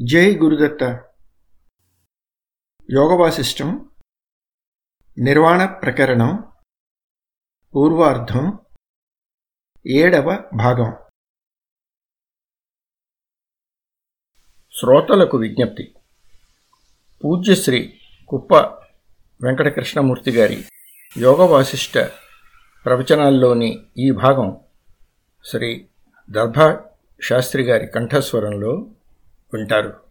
జై గురుదత్త. యోగవాసిష్టం నిర్వాణ ప్రకరణం పూర్వార్ధం ఏడవ భాగం. శ్రోతలకు విజ్ఞప్తి. పూజ్యశ్రీ కుప్ప వెంకటకృష్ణమూర్తి గారి యోగవాసిష్ట ప్రవచనాల్లోని ఈ భాగం శ్రీ దర్భా శాస్త్రి గారి కంఠస్వరంలో ఉంటారు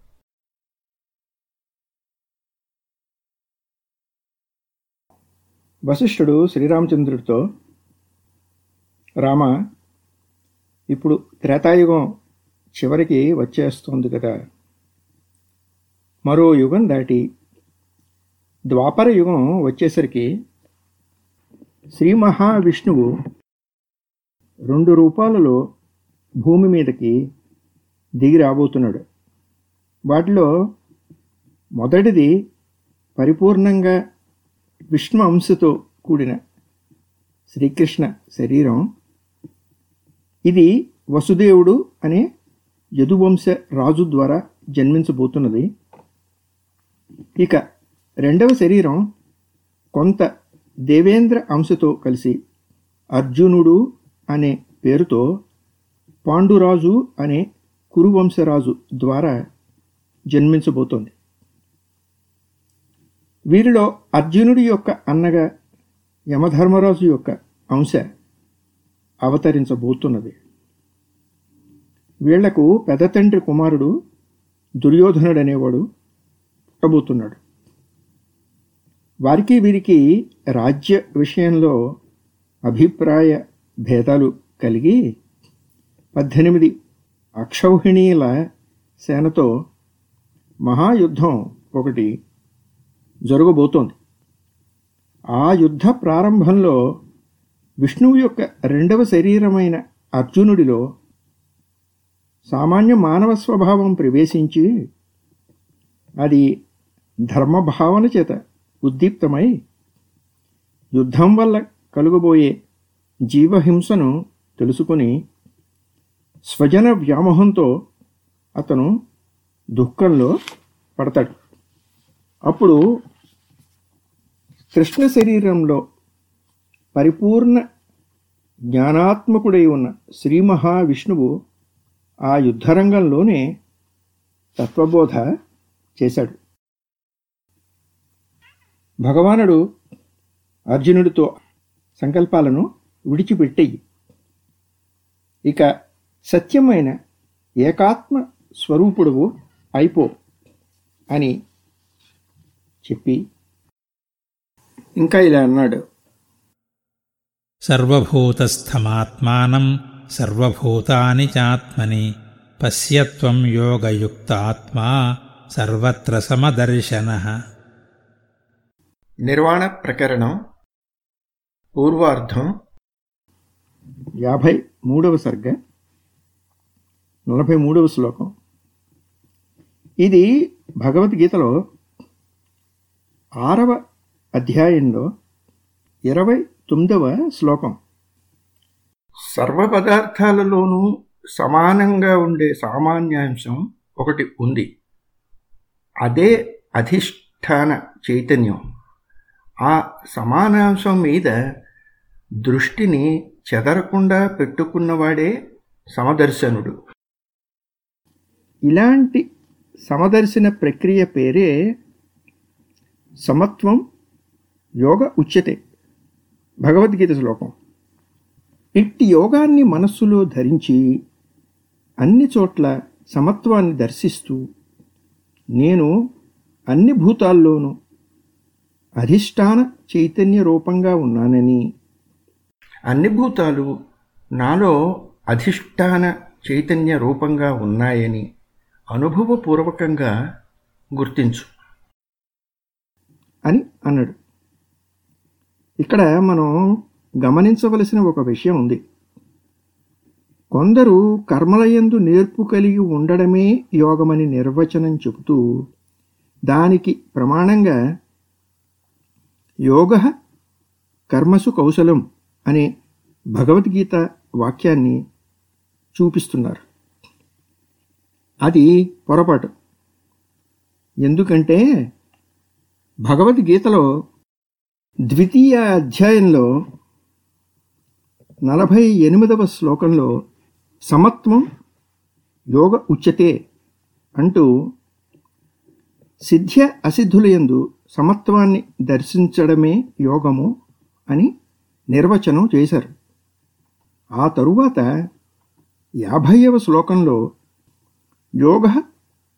వశిష్ఠుడు శ్రీరామచంద్రుడితో రామ ఇప్పుడు త్రేతాయుగం చివరికి వచ్చేస్తోంది కదా. మరో యుగం దాటి ద్వాపర యుగం వచ్చేసరికి శ్రీ మహావిష్ణువు రెండు రూపాలలో భూమి మీదకి దిగి రాబోతున్నాడు. వాటిలో మొదటిది పరిపూర్ణంగా విష్ణు అంశతో కూడిన శ్రీకృష్ణ శరీరం. ఇది వసుదేవుడు అనే యదువంశ రాజు ద్వారా జన్మించబోతున్నది. ఇక రెండవ శరీరం కొంత దేవేంద్ర అంశతో కలిసి అర్జునుడు అనే పేరుతో పాండురాజు అనే కురువంశరాజు ద్వారా జన్మించబోతోంది. వీరిలో అర్జునుడి యొక్క అన్నగా యమధర్మరాజు యొక్క అంశ అవతరించబోతున్నది. వీళ్ళకు పెద్ద తండ్రి కుమారుడు దుర్యోధనుడు అనేవాడు పుట్టబోతున్నాడు. వారికి వీరికి రాజ్య విషయంలో అభిప్రాయ భేదాలు కలిగి పద్దెనిమిది అక్షౌహిణీల సేనతో మహాయుద్ధం ఒకటి జరగబోతోంది. ఆ యుద్ధ ప్రారంభంలో విష్ణువు యొక్క రెండవ శరీరమైన అర్జునుడిలో సామాన్య మానవ స్వభావం ప్రవేశించి అది ధర్మభావన చేత ఉద్దీప్తమై యుద్ధం వల్ల కలుగబోయే జీవహింసను తెలుసుకుని స్వజన వ్యామోహంతో అతను దుఃఖంలో పడతాడు. అప్పుడు కృష్ణ శరీరంలో పరిపూర్ణ జ్ఞానాత్మకుడై ఉన్న శ్రీ మహావిష్ణువు ఆ యుద్ధరంగంలోనే తత్వబోధ చేశాడు. భగవానుడు అర్జునుడితో సంకల్పాలను విడిచిపెట్టేయి. ఇక సత్యమైన ఏకాత్మ స్వరూపుడువు అయిపో అని చెప్పి ఇంకా ఇలా అన్నాడు. సర్వభూతస్థమాత్మానం సర్వభూతాని చాత్మని పశ్యత్వం యోగయుక్తాత్మా సర్వత్ర సమదర్శన. నిర్వాణ ప్రకరణం పూర్వార్ధం యాభై మూడవ సర్గ నలభై మూడవ శ్లోకం. ఇది భగవద్గీతలో ఆరవ అధ్యాయంలో ఇరవై తొమ్మిదవ శ్లోకం. సర్వ పదార్థాలలోనూ సమానంగా ఉండే సామాన్యాంశం ఒకటి ఉంది. అదే అధిష్టాన చైతన్యం. ఆ సమానాంశం మీద దృష్టిని చెదరకుండా పెట్టుకున్నవాడే సమదర్శనుడు. ఇలాంటి సమదర్శన ప్రక్రియ పేరే సమత్వం యోగ ఉచ్యతే. భగవద్గీత శ్లోకం. ఇట్టి యోగాన్ని మనస్సులో ధరించి అన్ని చోట్ల సమత్వాన్ని దర్శిస్తూ నేను అన్ని భూతాల్లోనూ అధిష్టాన చైతన్య రూపంగా ఉన్నానని అన్ని భూతాలు నాలో అధిష్టాన చైతన్య రూపంగా ఉన్నాయని అనుభవపూర్వకంగా గుర్తించు. అని అన్నాడు. ఇక్కడ మనం గమనించవలసిన ఒక విషయం ఉంది. కొందరు కర్మలయందు నేర్పు కలిగి ఉండడమే యోగమని నిర్వచనం చెబుతూ దానికి ప్రమాణంగా యోగ కర్మసు కౌశలం అనే భగవద్గీత వాక్యాన్ని చూపిస్తున్నారు. అది పొరపాటు. ఎందుకంటే భగవద్గీతలో ద్వితీయ అధ్యాయంలో నలభై ఎనిమిదవ శ్లోకంలో సమత్వం యోగ ఉచ్యతే అంటూ సిద్ధ్య అసిద్ధులయందు సమత్వాన్ని దర్శించడమే యోగము అని నిర్వచనం చేశారు. ఆ తరువాత యాభైవ శ్లోకంలో యోగ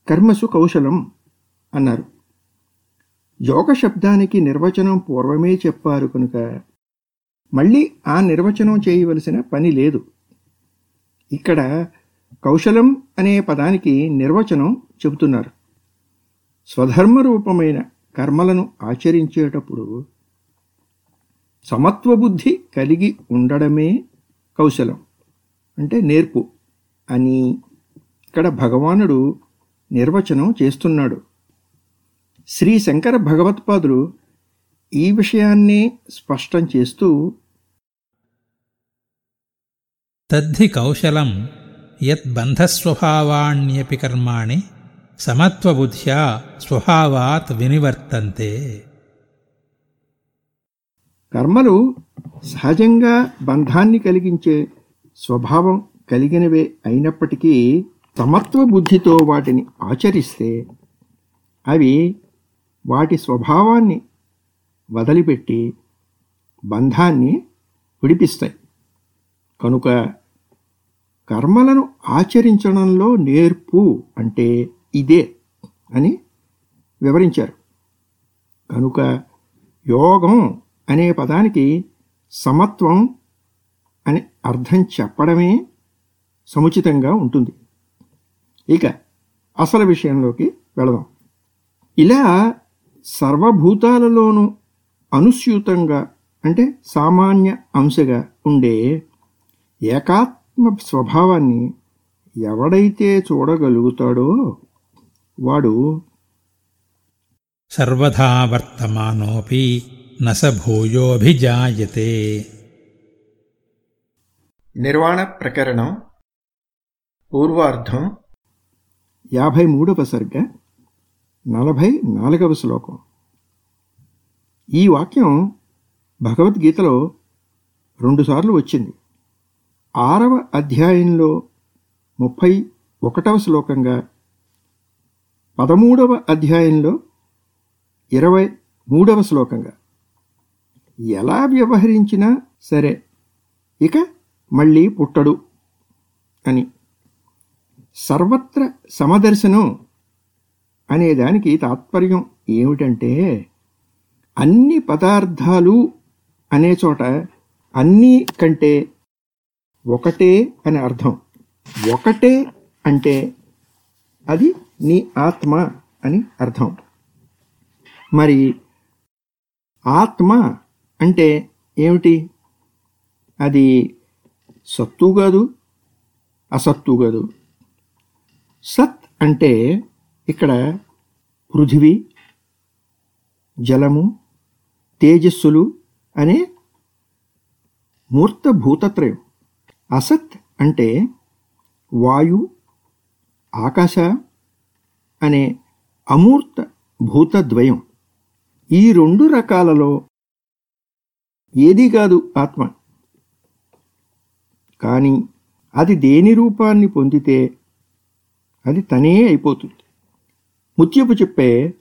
కర్మసు కౌశలం అన్నారు. యోగ శబ్దానికి నిర్వచనం పూర్వమే చెప్పారు కనుక మళ్ళీ ఆ నిర్వచనం చేయవలసిన పని లేదు. ఇక్కడ కౌశలం అనే పదానికి నిర్వచనం చెబుతున్నారు. స్వధర్మ రూపమైన కర్మలను ఆచరించేటప్పుడు సమత్వబుద్ధి కలిగి ఉండడమే కౌశలం అంటే నేర్పు అని ఇక్కడ భగవానుడు నిర్వచనం చేస్తున్నాడు. శ్రీ శంకర భగవత్పాదులు ఈ విషయాన్నే స్పష్టం చేస్తూ తద్ధి కౌశలం యద్బంధస్వభావాణ్యపి కర్మాణి సమత్వబుద్ధ్యా స్వభావాత్ వినివర్తంతే. కర్మలు సహజంగా బంధాన్ని కలిగించే స్వభావం కలిగినవే అయినప్పటికీ సమత్వ బుద్ధితో వాటిని ఆచరిస్తే అవి వాటి స్వభావాన్ని వదిలిపెట్టి బంధాన్ని విడిపిస్తాయి. కనుక కర్మలను ఆచరించడంలో నేర్పు అంటే ఇదే అని వివరించారు. కనుక యోగం అనే పదానికి సమత్వం అని అర్థం చెప్పడమే సముచితంగా ఉంటుంది. ఇక అసలు విషయంలోకి వెళదాం. ఇలా సర్వభూతాలలోనూ అనుస్యూతంగా అంటే సామాన్య అంశగా ఉండే ఏకాత్మ స్వభావాన్ని ఎవడైతే చూడగలుగుతాడో వాడు సర్వదా వర్తమానోపి నస భూయోభిజాయతే నిర్వాణ ప్రకరణం పూర్వార్ధం యాభై మూడవ సరిగ్గా నలభై నాలుగవ శ్లోకం. ఈ వాక్యం భగవద్గీతలో రెండుసార్లు వచ్చింది. ఆరవ అధ్యాయంలో ముప్పై ఒకటవ శ్లోకంగా పదమూడవ అధ్యాయంలో ఇరవై మూడవ శ్లోకంగా. ఎలా వ్యవహరించినా సరే ఇక మళ్ళీ పుట్టడు అని. సర్వత్ర సమదర్శనం అనే దానికి తాత్పర్యం ఏమిటంటే అన్ని పదార్థాలు అనే చోట అన్నీ కంటే ఒకటే అని అర్థం. ఒకటే అంటే అది నీ ఆత్మ అని అర్థం. మరి ఆత్మ అంటే ఏమిటి? అది సత్తు కాదు అసత్తు కాదు. సత్ అంటే ఇక్కడ పృథివీ జలము తేజస్సులు అనే మూర్త భూతత్రయం అసత్ అంటే వాయు ఆకాశ అనే అమూర్త భూతద్వయం ఈ రెండు రకాలలో ఏది కాదు ఆత్మ. కానీ అది దేని రూపాన్ని పొందితే అది తనే అయిపోతుంది. ముత్యపు చెప్పే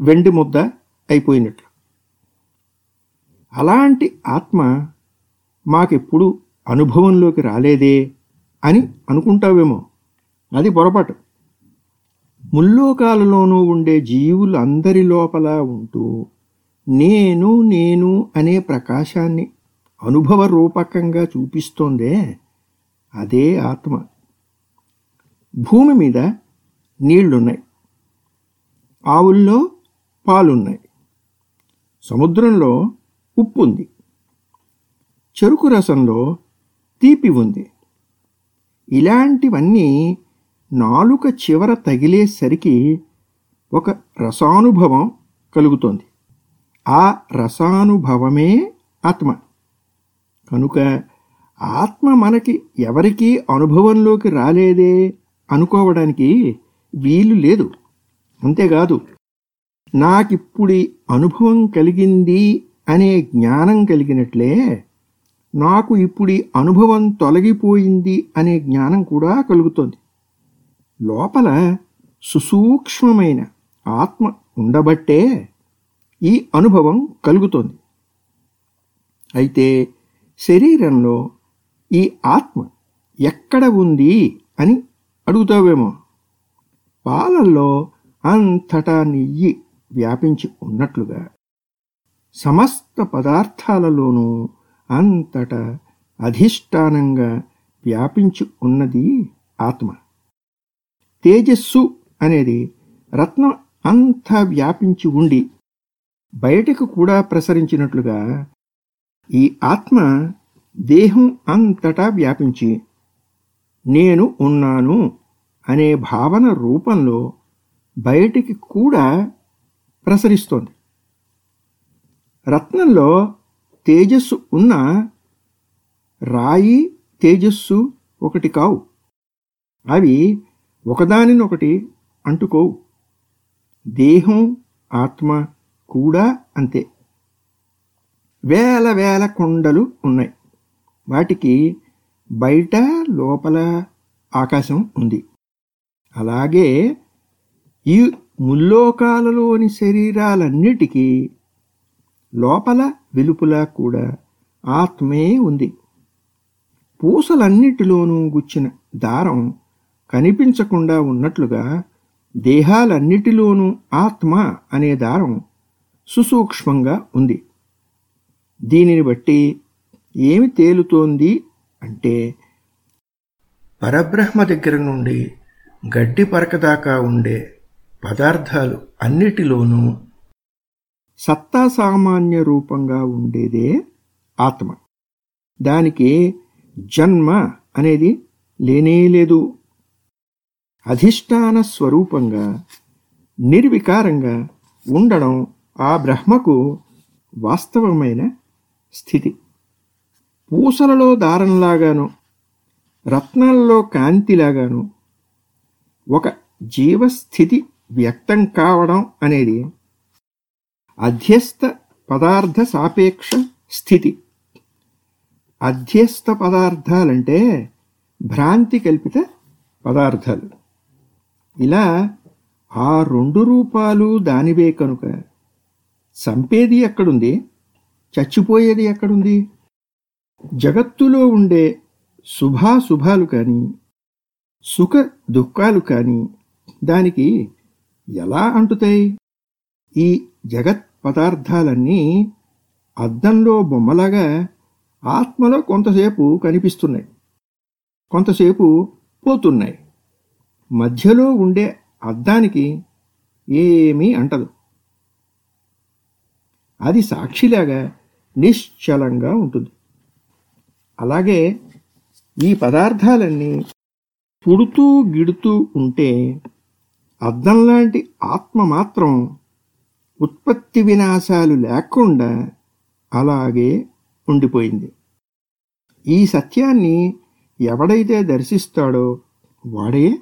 వెండి ముద్ద అయిపోయినట్లు. అలాంటి ఆత్మ మాకెప్పుడు అనుభవంలోకి రాలేదే అని అనుకుంటావేమో. అది పొరపాటు. ముల్లోకాలలోనూ ఉండే జీవులు అందరి లోపల ఉంటూ నేను నేను అనే ప్రకాశాన్ని అనుభవ రూపకంగా చూపిస్తోందే అదే ఆత్మ. భూమి మీద నీళ్ళున్నాయి. ఆవుల్లో పాలున్నాయి. సముద్రంలో ఉప్పు ఉంది చెరుకు రసంలో తీపి ఉంది. ఇలాంటివన్నీ నాలుక చివర తగిలేసరికి ఒక రసానుభవం కలుగుతోంది. ఆ రసానుభవమే ఆత్మ. కనుక ఆత్మ మనకి ఎవరికీ అనుభవంలోకి రాలేదే? అనుకోవడానికి వీలు లేదు. అంతేకాదు నాకిప్పుడి అనుభవం కలిగింది అనే జ్ఞానం కలిగినట్లే నాకు ఇప్పుడి అనుభవం తొలగిపోయింది అనే జ్ఞానం కూడా కలుగుతోంది. లోపల సుసూక్ష్మమైన ఆత్మ ఉండబట్టే ఈ అనుభవం కలుగుతోంది. అయితే శరీరంలో ఈ ఆత్మ ఎక్కడ ఉంది అని అడుగుతావేమో? పాలల్లో అంతటా నెయ్యి వ్యాపించి ఉన్నట్లుగా సమస్త పదార్థాలలోనూ అంతటా అధిష్టానంగా వ్యాపించి ఉన్నది ఆత్మ. తేజస్సు అనేది రత్నం అంతా వ్యాపించి ఉండి బయటకు కూడా ప్రసరించినట్లుగా ఈ ఆత్మ దేహం అంతటా వ్యాపించి నేను ఉన్నాను అనే భావన రూపంలో బయటికి కూడా ప్రసరిస్తోంది. రత్నంలో తేజస్సు ఉన్న రాయి తేజస్సు ఒకటి కావు. అవి ఒకదానినొకటి అంటుకోవు. దేహం ఆత్మ కూడా అంతే. వేల వేల కొండలు ఉన్నాయి. వాటికి బయట లోపల ఆకాశం ఉంది. అలాగే ఈ ముల్లోకాలలోని శరీరాలన్నిటికీ లోపల వెలుపుల కూడా ఆత్మే ఉంది. పూసలన్నిటిలోనూ గుచ్చిన దారం కనిపించకుండా ఉన్నట్లుగా దేహాలన్నిటిలోనూ ఆత్మ అనే దారం సుసూక్ష్మంగా ఉంది. దీనిని బట్టి ఏమి తేలుతోంది అంటే పరబ్రహ్మ దగ్గర నుండి గడ్డి పరక దాకా ఉండే పదార్థాలు అన్నిటిలోనూ సత్తా సామాన్య రూపంగా ఉండేదే ఆత్మ. దానికి జన్మ అనేది లేనేలేదు అధిష్టాన స్వరూపంగా నిర్వికారంగా ఉండడం ఆ బ్రహ్మకు వాస్తవమైన స్థితి. పూసలలో దారంలాగాను రత్నాల్లో కాంతిలాగాను ఒక జీవస్థితి వ్యక్తం కావడం అనేది అధ్యస్థ పదార్థ సాపేక్ష స్థితి. అధ్యస్థ పదార్థాలంటే భ్రాంతి కల్పిత పదార్థాలు. ఇలా ఆ రెండు రూపాలు దానివే కనుక. సంపేది ఎక్కడుంది? చచ్చిపోయేది ఎక్కడుంది? జగత్తులో ఉండే శుభాశుభాలు కానీ సుఖ దుఃఖాలు కానీ దానికి ఎలా అంటుతాయి? ఈ జగత్ పదార్థాలన్నీ అద్దంలో బొమ్మలాగా ఆత్మలో కొంతసేపు కనిపిస్తున్నాయి. కొంతసేపు పోతున్నాయి. మధ్యలో ఉండే అద్దానికి ఏమీ అంటదు. అది సాక్షిలాగా నిశ్చలంగా ఉంటుంది. అలాగే ఈ పదార్థాలన్నీ పుడుతూ గిడుతూ ఉంటే అద్దం లాంటి ఆత్మ మాత్రం ఉత్పత్తి వినాశాలు లేకుండా అలాగే ఉండిపోయింది. ఈ సత్యాన్ని ఎవడైతే దర్శిస్తాడో వాడే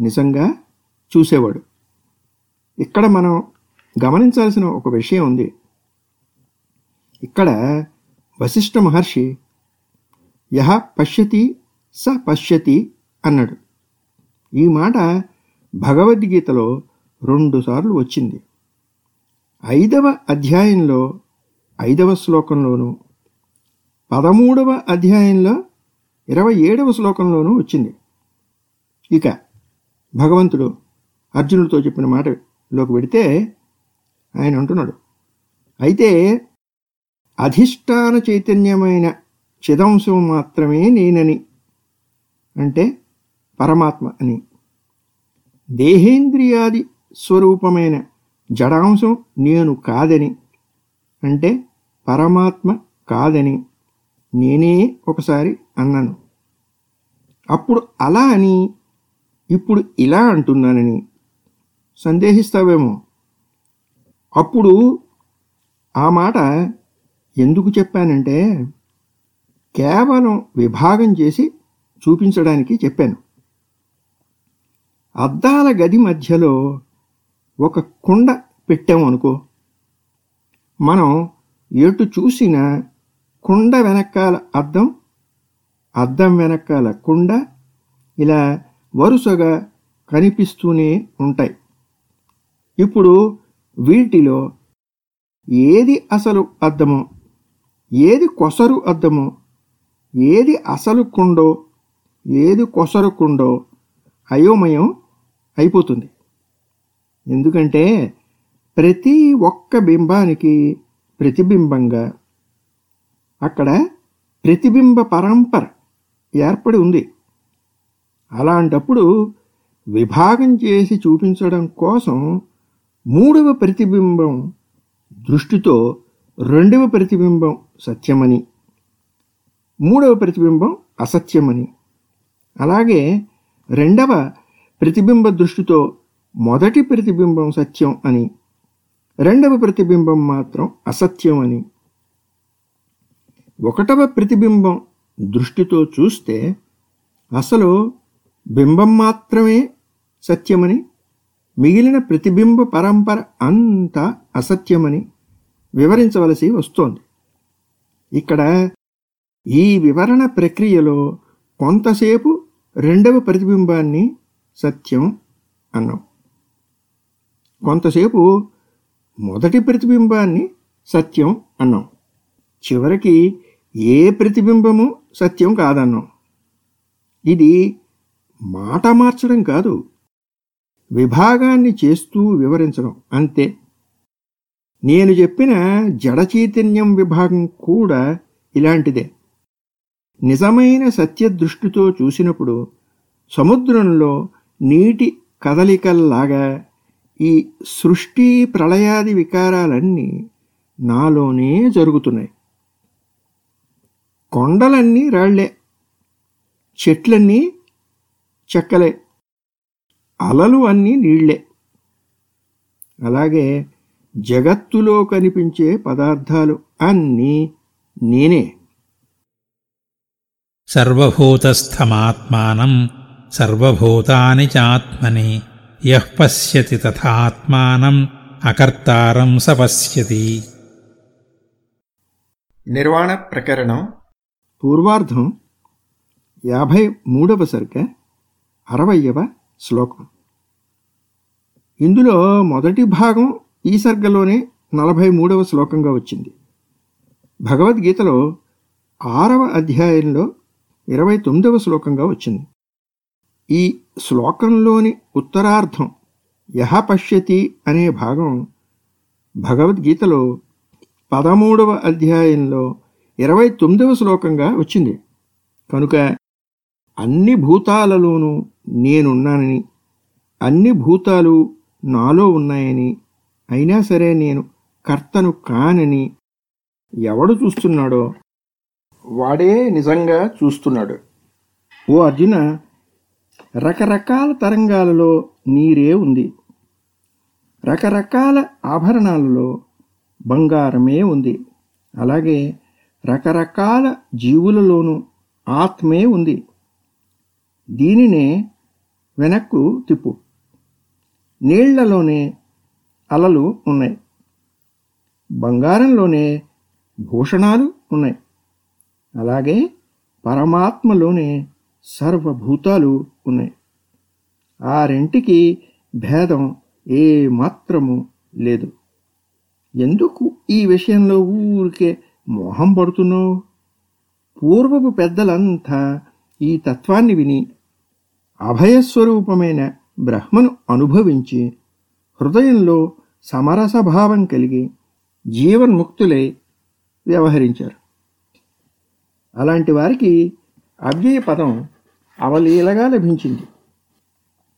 నిజంగా చూసేవాడు. ఇక్కడ మనం గమనించాల్సిన ఒక విషయం ఉంది. ఇక్కడ వశిష్ఠ మహర్షి యహ పశ్యతి స పశ్యతి అన్నాడు. ఈ మాట భగవద్గీతలో రెండుసార్లు వచ్చింది. ఐదవ అధ్యాయంలో ఐదవ శ్లోకంలోనూ పదమూడవ అధ్యాయంలో ఇరవై ఏడవ శ్లోకంలోనూ వచ్చింది. ఇక భగవంతుడు అర్జునుడితో చెప్పిన మాటలోకి పెడితే ఆయన అంటున్నాడు. అయితే అధిష్టాన చైతన్యమైన చిదంశం మాత్రమే నేనని అంటే పరమాత్మ అని. దేహేంద్రియాది స్వరూపమైన జడాంశం నేను కాదని అంటే పరమాత్మ కాదని నేనే ఒకసారి అన్నాను. అప్పుడు అలా అని ఇప్పుడు ఇలా అంటున్నానని సందేహిస్తావేమో. అప్పుడు ఆ మాట ఎందుకు చెప్పానంటే కేవలం విభాగం చేసి చూపించడానికి చెప్పాను. అద్దాల గది మధ్యలో ఒక కుండ పెట్టాము అనుకో. మనం ఎటు చూసిన కుండ వెనకాల అద్దం అద్దం వెనకాల కుండ ఇలా వరుసగా కనిపిస్తూనే ఉంటాయి. ఇప్పుడు వీటిలో ఏది అసలు అద్దమో ఏది కొసరు అద్దమో ఏది అసలు కుండో ఏది కొసరు కుండో అయోమయం అయిపోతుంది. ఎందుకంటే ప్రతి ఒక్క బింబానికి ప్రతిబింబంగా అక్కడ ప్రతిబింబ పరంపర ఏర్పడి ఉంది. అలాంటప్పుడు విభాగం చేసి చూపించడం కోసం మూడవ ప్రతిబింబం దృష్టితో రెండవ ప్రతిబింబం సత్యమని మూడవ ప్రతిబింబం అసత్యమని. అలాగే రెండవ ప్రతిబింబ దృష్టితో మొదటి ప్రతిబింబం సత్యం అని రెండవ ప్రతిబింబం మాత్రం అసత్యం అని. ఒకటవ ప్రతిబింబం దృష్టితో చూస్తే అసలు బింబం మాత్రమే సత్యమని మిగిలిన ప్రతిబింబ పరంపర అంతా అసత్యమని వివరించవలసి వస్తోంది. ఇక్కడ ఈ వివరణ ప్రక్రియలో కొంతసేపు రెండవ ప్రతిబింబాన్ని సత్యం అన్నాం. కొంతసేపు మొదటి ప్రతిబింబాన్ని సత్యం అన్నాం. చివరికి ఏ ప్రతిబింబము సత్యం కాదన్నాం. ఇది మాట మార్చడం కాదు విభాగాన్ని చేస్తూ వివరించడం అంతే. నేను చెప్పిన జడ చైతన్యం విభాగం కూడా ఇలాంటిదే. నిజమైన సత్య దృష్టితో చూసినప్పుడు సముద్రంలో నీటి కదలికల్లాగా ఈ సృష్టి ప్రళయాది వికారాలన్నీ నాలోనే జరుగుతున్నాయి. కొండలన్నీ రాళ్ళే చెట్లన్నీ చెక్కలే అలలు అన్నీ నీళ్ళే. అలాగే జగత్తులో కనిపించే పదార్థాలు అన్నీ నేనే. సర్వభూతస్థమాత్మానం సర్వభూతాని చాత్మని యః పశ్యతి తథాత్మానం అకర్తారం స పశ్యతి నిర్వాణ ప్రకరణం. పూర్వార్ధం యాభై మూడవ సర్గ అరవయవ శ్లోకం. ఇందులో మొదటి భాగం ఈ సర్గలోనే నలభై మూడవ శ్లోకంగా వచ్చింది. భగవద్గీతలో ఆరవ అధ్యాయంలో ఇరవై తొమ్మిదవ శ్లోకంగా వచ్చింది. ఈ శ్లోకంలోని ఉత్తరార్థం యహ పశ్యతి అనే భాగం భగవద్గీతలో పదమూడవ అధ్యాయంలో ఇరవై తొమ్మిదవ శ్లోకంగా వచ్చింది. కనుక అన్ని భూతాలలోనూ నేనున్నానని అన్ని భూతాలు నాలో ఉన్నాయని అయినా సరే నేను కర్తను కానని ఎవడు చూస్తున్నాడో వాడే నిజంగా చూస్తున్నాడు. ఓ అర్జున రకరకాల తరంగాలలో నీరే ఉంది. రకరకాల ఆభరణాలలో బంగారమే ఉంది. అలాగే రకరకాల జీవులలోనూ ఆత్మే ఉంది. దీనినే వెనక్కు తిప్పు. నీళ్ళలోనే అలలు ఉన్నాయి. బంగారంలోనే భూషణాలు ఉన్నాయి. అలాగే పరమాత్మలోనే సర్వభూతాలు ఉన్నాయి. ఆ రెంటికి భేదం ఏ మాత్రము లేదు. ఎందుకు ఈ విషయంలో ఊరికే మోహం పడుతున్నావు? పూర్వపు పెద్దలంతా ఈ తత్వాన్ని విని అభయస్వరూపమైన బ్రహ్మను అనుభవించి హృదయంలో సమరసభావం కలిగి జీవన్ముక్తులై వ్యవహరించారు. అలాంటి వారికి అవ్యయ పదం అవలీలగా లభించింది.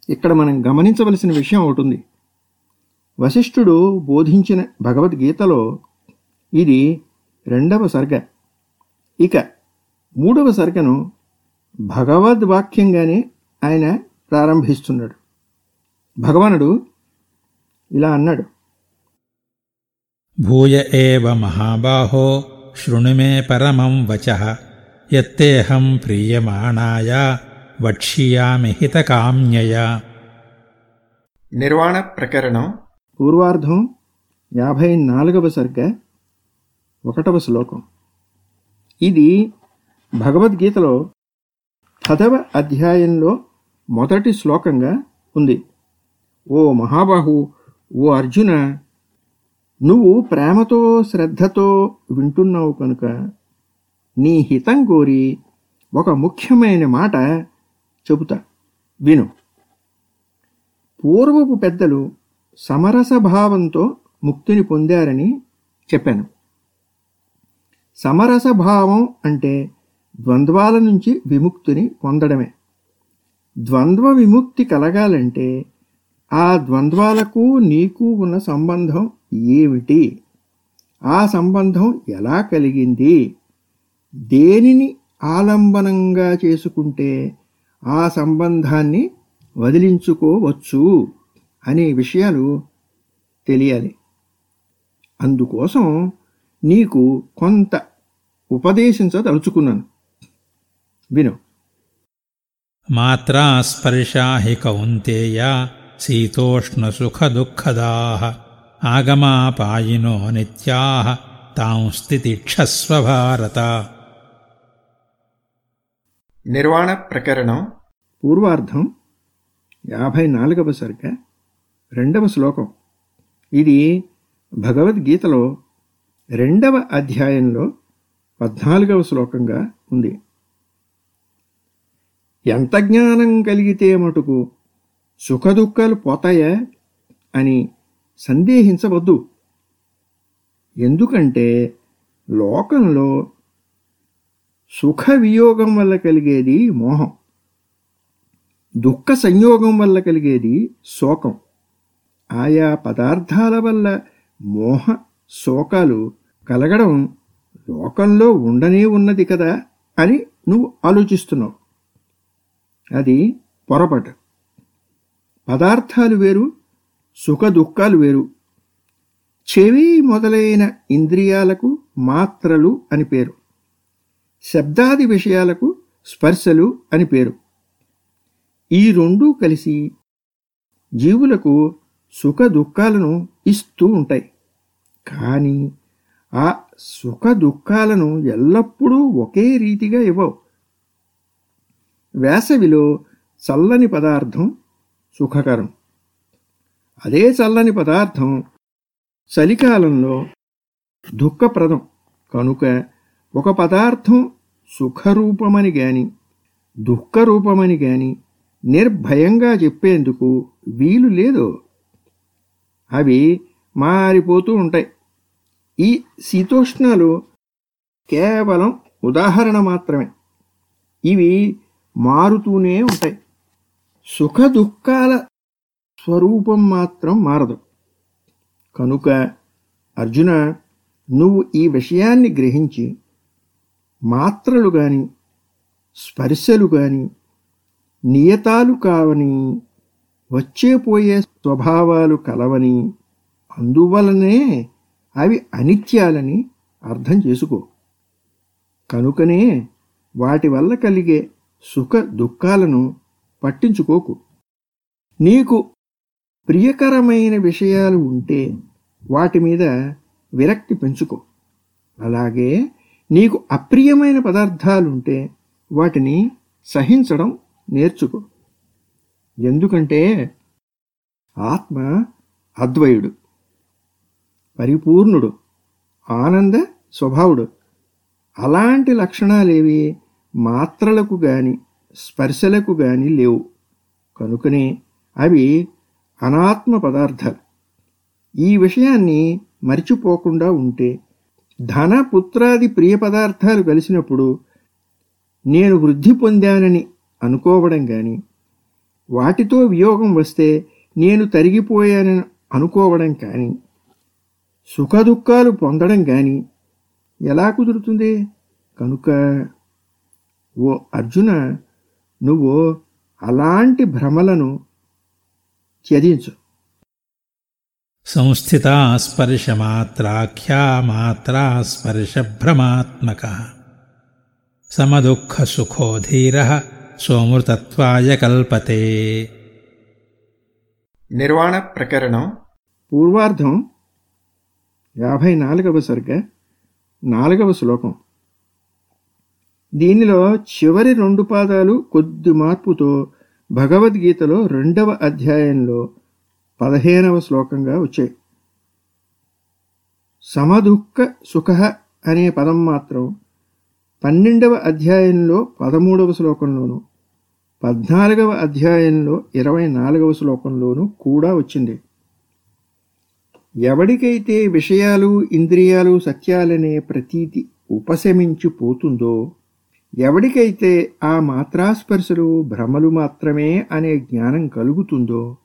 ఇక్కడ మనం గమనించవలసిన విషయం అవుతుంది వశిష్ఠుడు బోధించిన భగవద్గీతలో ఇది రెండవ సర్గ. ఇక మూడవ సర్గను భగవద్వాక్యంగానే ఆయన ప్రారంభిస్తున్నాడు. భగవానుడు ఇలా అన్నాడు. భూయ ఏవ మహాబాహో శృణుమే పరమం వచః. యత్తేహం ప్రీయమాణాయ వక్ష్యామి హితకామ్యయ. నిర్వాణ ప్రకరణం. పూర్వార్ధం యాభై నాలుగవ సర్గ ఒకటవ శ్లోకం. ఇది భగవద్గీతలో పదవ అధ్యాయంలో మొదటి శ్లోకంగా ఉంది. ఓ మహాబాహు ఓ అర్జున నువ్వు ప్రేమతో శ్రద్ధతో వింటున్నావు కనుక నీ హితం కోరి ఒక ముఖ్యమైన మాట చెబుతా. విను. పూర్వపు పెద్దలు సమరస భావంతో ముక్తిని పొందారని చెప్పాను. సమరస భావం అంటే ద్వంద్వాల నుంచి విముక్తిని పొందడమే. ద్వంద్వ విముక్తి కలగాలంటే ఆ ద్వంద్వాలకు నీకు ఉన్న సంబంధం ఏమిటి? ఆ సంబంధం ఎలా కలిగింది? దేనిని ఆలంబనంగా చేసుకుంటే ఆ సంబంధాన్ని వదిలించుకోవచ్చు అనే విషయాలు తెలియాలి. అందుకోసం నీకు కొంత ఉపదేశించదలుచుకున్నాను. విను. మాత్రా స్పర్శా హి కౌంతేయ శీతోష్ణసుఖదుఃఖదా ఆగమాపాయినో నిత్యా తాం స్థితిక్షస్వ భారత నిర్వాణ ప్రకరణం. పూర్వార్ధం యాభై నాలుగవ సరిక రెండవ శ్లోకం. ఇది భగవద్గీతలో రెండవ అధ్యాయంలో పద్నాలుగవ శ్లోకంగా ఉంది. ఎంత జ్ఞానం కలిగితే మటుకు సుఖదుఖాలు పోతాయా అని సందేహించవద్దు. ఎందుకంటే లోకంలో సుఖ వియోగం వల్ల కలిగేది మోహం. దుఃఖ సంయోగం వల్ల కలిగేది శోకం. ఆయా పదార్థాల వల్ల మోహ శోకాలు కలగడం లోకంలో ఉండనే ఉన్నది కదా అని నువ్వు ఆలోచిస్తున్నావు. అది పొరపాటు. పదార్థాలు వేరు సుఖ దుఃఖాలు వేరు. చెవి మొదలైన ఇంద్రియాలకు మాత్రలు అని పేరు. శబ్దాది విషయాలకు స్పర్శలు అని పేరు. ఈ రెండూ కలిసి జీవులకు సుఖ దుఃఖాలను ఇస్తూ ఉంటాయి. కానీ ఆ సుఖ దుఃఖాలను ఎల్లప్పుడూ ఒకే రీతిగా ఇవ్వవు. వేసవిలో చల్లని పదార్థం సుఖకరం. అదే చల్లని పదార్థం చలికాలంలో దుఃఖప్రదం. కనుక ఒక పదార్థం సుఖరూపమని గాని దుఃఖరూపమని గాని నిర్భయంగా చెప్పేందుకు వీలు లేదు అవి మారిపోతూ ఉంటాయి. ఈ శీతోష్ణాలు కేవలం ఉదాహరణ మాత్రమే. ఇవి మారుతూనే ఉంటాయి. సుఖ దుఃఖాల స్వరూపం మాత్రం మారదు. కనుక అర్జున నువ్వు ఈ విషయాన్ని గ్రహించి మాత్రలు గాని స్పర్శలు గాని నియతాలు కావని వచ్చేపోయే స్వభావాలు కలవని అందువలనే అవి అనిత్యాలని అర్థం చేసుకో. కనుకనే వాటి వల్ల కలిగే సుఖ దుఃఖాలను పట్టించుకోకు. నీకు ప్రియకరమైన విషయాలు ఉంటే వాటి మీద విరక్తి పెంచుకో. అలాగే నీకు అప్రియమైన పదార్థాలుంటే వాటిని సహించడం నేర్చుకో. ఎందుకంటే ఆత్మ అద్వయుడు పరిపూర్ణుడు ఆనంద స్వభావుడు. అలాంటి లక్షణాలేవి మాత్రలకు గాని స్పర్శలకు గాని లేవు. కనుకనే అవి అనాత్మ పదార్థాలు. ఈ విషయాన్ని మరిచిపోకుండా ఉంటే ధన పుత్రాది ప్రియ పదార్థాలు కలిసినప్పుడు నేను వృద్ధి పొందానని అనుకోవడం కానీ వాటితో వియోగం వస్తే నేను తరిగిపోయానని అనుకోవడం కానీ సుఖదుఖాలు పొందడం కానీ ఎలా కుదురుతుంది? కనుక ఓ అర్జున నువ్వు అలాంటి భ్రమలను త్యజించు. సంస్థితా స్పర్శమాత్రాఖ్యా మాత్రా స్పర్శభ్రమాత్మక సమదుఃఖసుఖో ధీర సోమృతత్వాయ కల్పతే నిర్వాణ ప్రకరణం పూర్వార్ధం యాభై నాలుగవ సర్గ నాలుగవ శ్లోకం దీనిలో చివరి రెండు పాదాలు కొద్ది మార్పుతో భగవద్గీతలో రెండవ అధ్యాయంలో పదిహేనవ శ్లోకంగా వచ్చాయి. సమదుఃఖ సుఖ అనే పదం మాత్రం పన్నెండవ అధ్యాయంలో పదమూడవ శ్లోకంలోను పద్నాలుగవ అధ్యాయంలో ఇరవై నాలుగవ శ్లోకంలోనూ కూడా వచ్చింది. ఎవడికైతే విషయాలు ఇంద్రియాలు సత్యాలనే ప్రతీతి ఉపశమించిపోతుందో ఎవడికైతే ఆ మాత్రాస్పర్శలు భ్రమలు మాత్రమే అనే జ్ఞానం కలుగుతుందో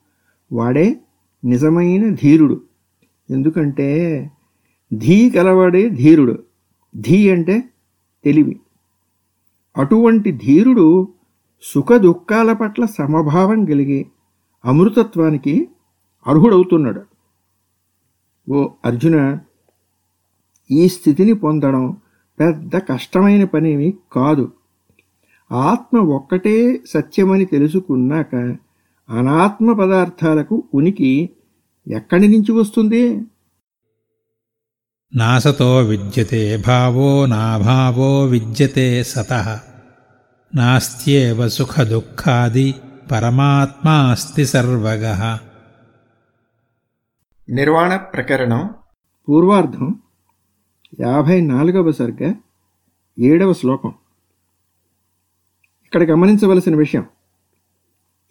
వాడే నిజమైన ధీరుడు. ఎందుకంటే ధీ కలవాడే ధీరుడు. ధీ అంటే తెలివి. అటువంటి ధీరుడు సుఖ దుఃఖాల పట్ల సమభావం కలిగి అమృతత్వానికి అర్హుడవుతున్నాడు. ఓ అర్జున ఈ స్థితిని పొందడం పెద్ద కష్టమైన పనేమి కాదు. ఆత్మ ఒక్కటే సత్యమని తెలుసుకున్నాక అనాత్మ పదార్థాలకు ఉనికి ఎక్కడి నుంచి వస్తుంది? నాసతో విద్యతే భావో నాభావో విద్యతే సతః. నాస్త్యేవ సుఖదుఃఖాది పరమాత్మా అస్తి సర్వగః. నిర్వాణ ప్రకరణం. పూర్వార్ధం యాభై నాలుగవ సర్గ ఏడవ శ్లోకం. ఇక్కడ గమనించవలసిన విషయం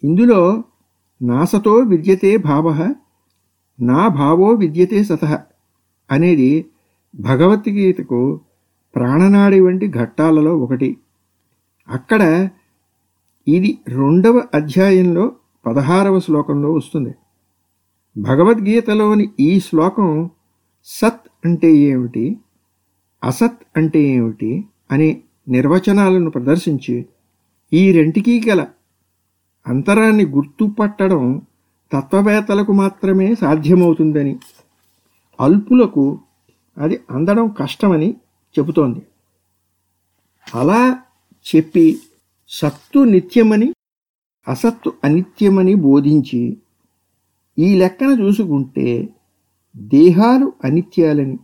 ఇందులో నాసతో విద్యతే భావ నా భావో విద్యతే సత అనేది భగవద్గీతకు ప్రాణనాడి వంటి ఘట్టాలలో ఒకటి. అక్కడ ఇది రెండవ అధ్యాయంలో పదహారవ శ్లోకంలో వస్తుంది. భగవద్గీతలోని ఈ శ్లోకం సత్ అంటే ఏమిటి అసత్ అంటే ఏమిటి అనే నిర్వచనాలను ప్రదర్శించి ఈ రెంటికీ గల అంతరాన్ని గుర్తుపట్టడం తత్వవేత్తలకు మాత్రమే సాధ్యమవుతుందని. అల్పులకు అది అందడం కష్టమని చెబుతోంది. అలా చెప్పి సత్తు నిత్యమని అసత్తు అనిత్యమని బోధించి ఈ లెక్కన చూసుకుంటే దేహాలు అనిత్యాలని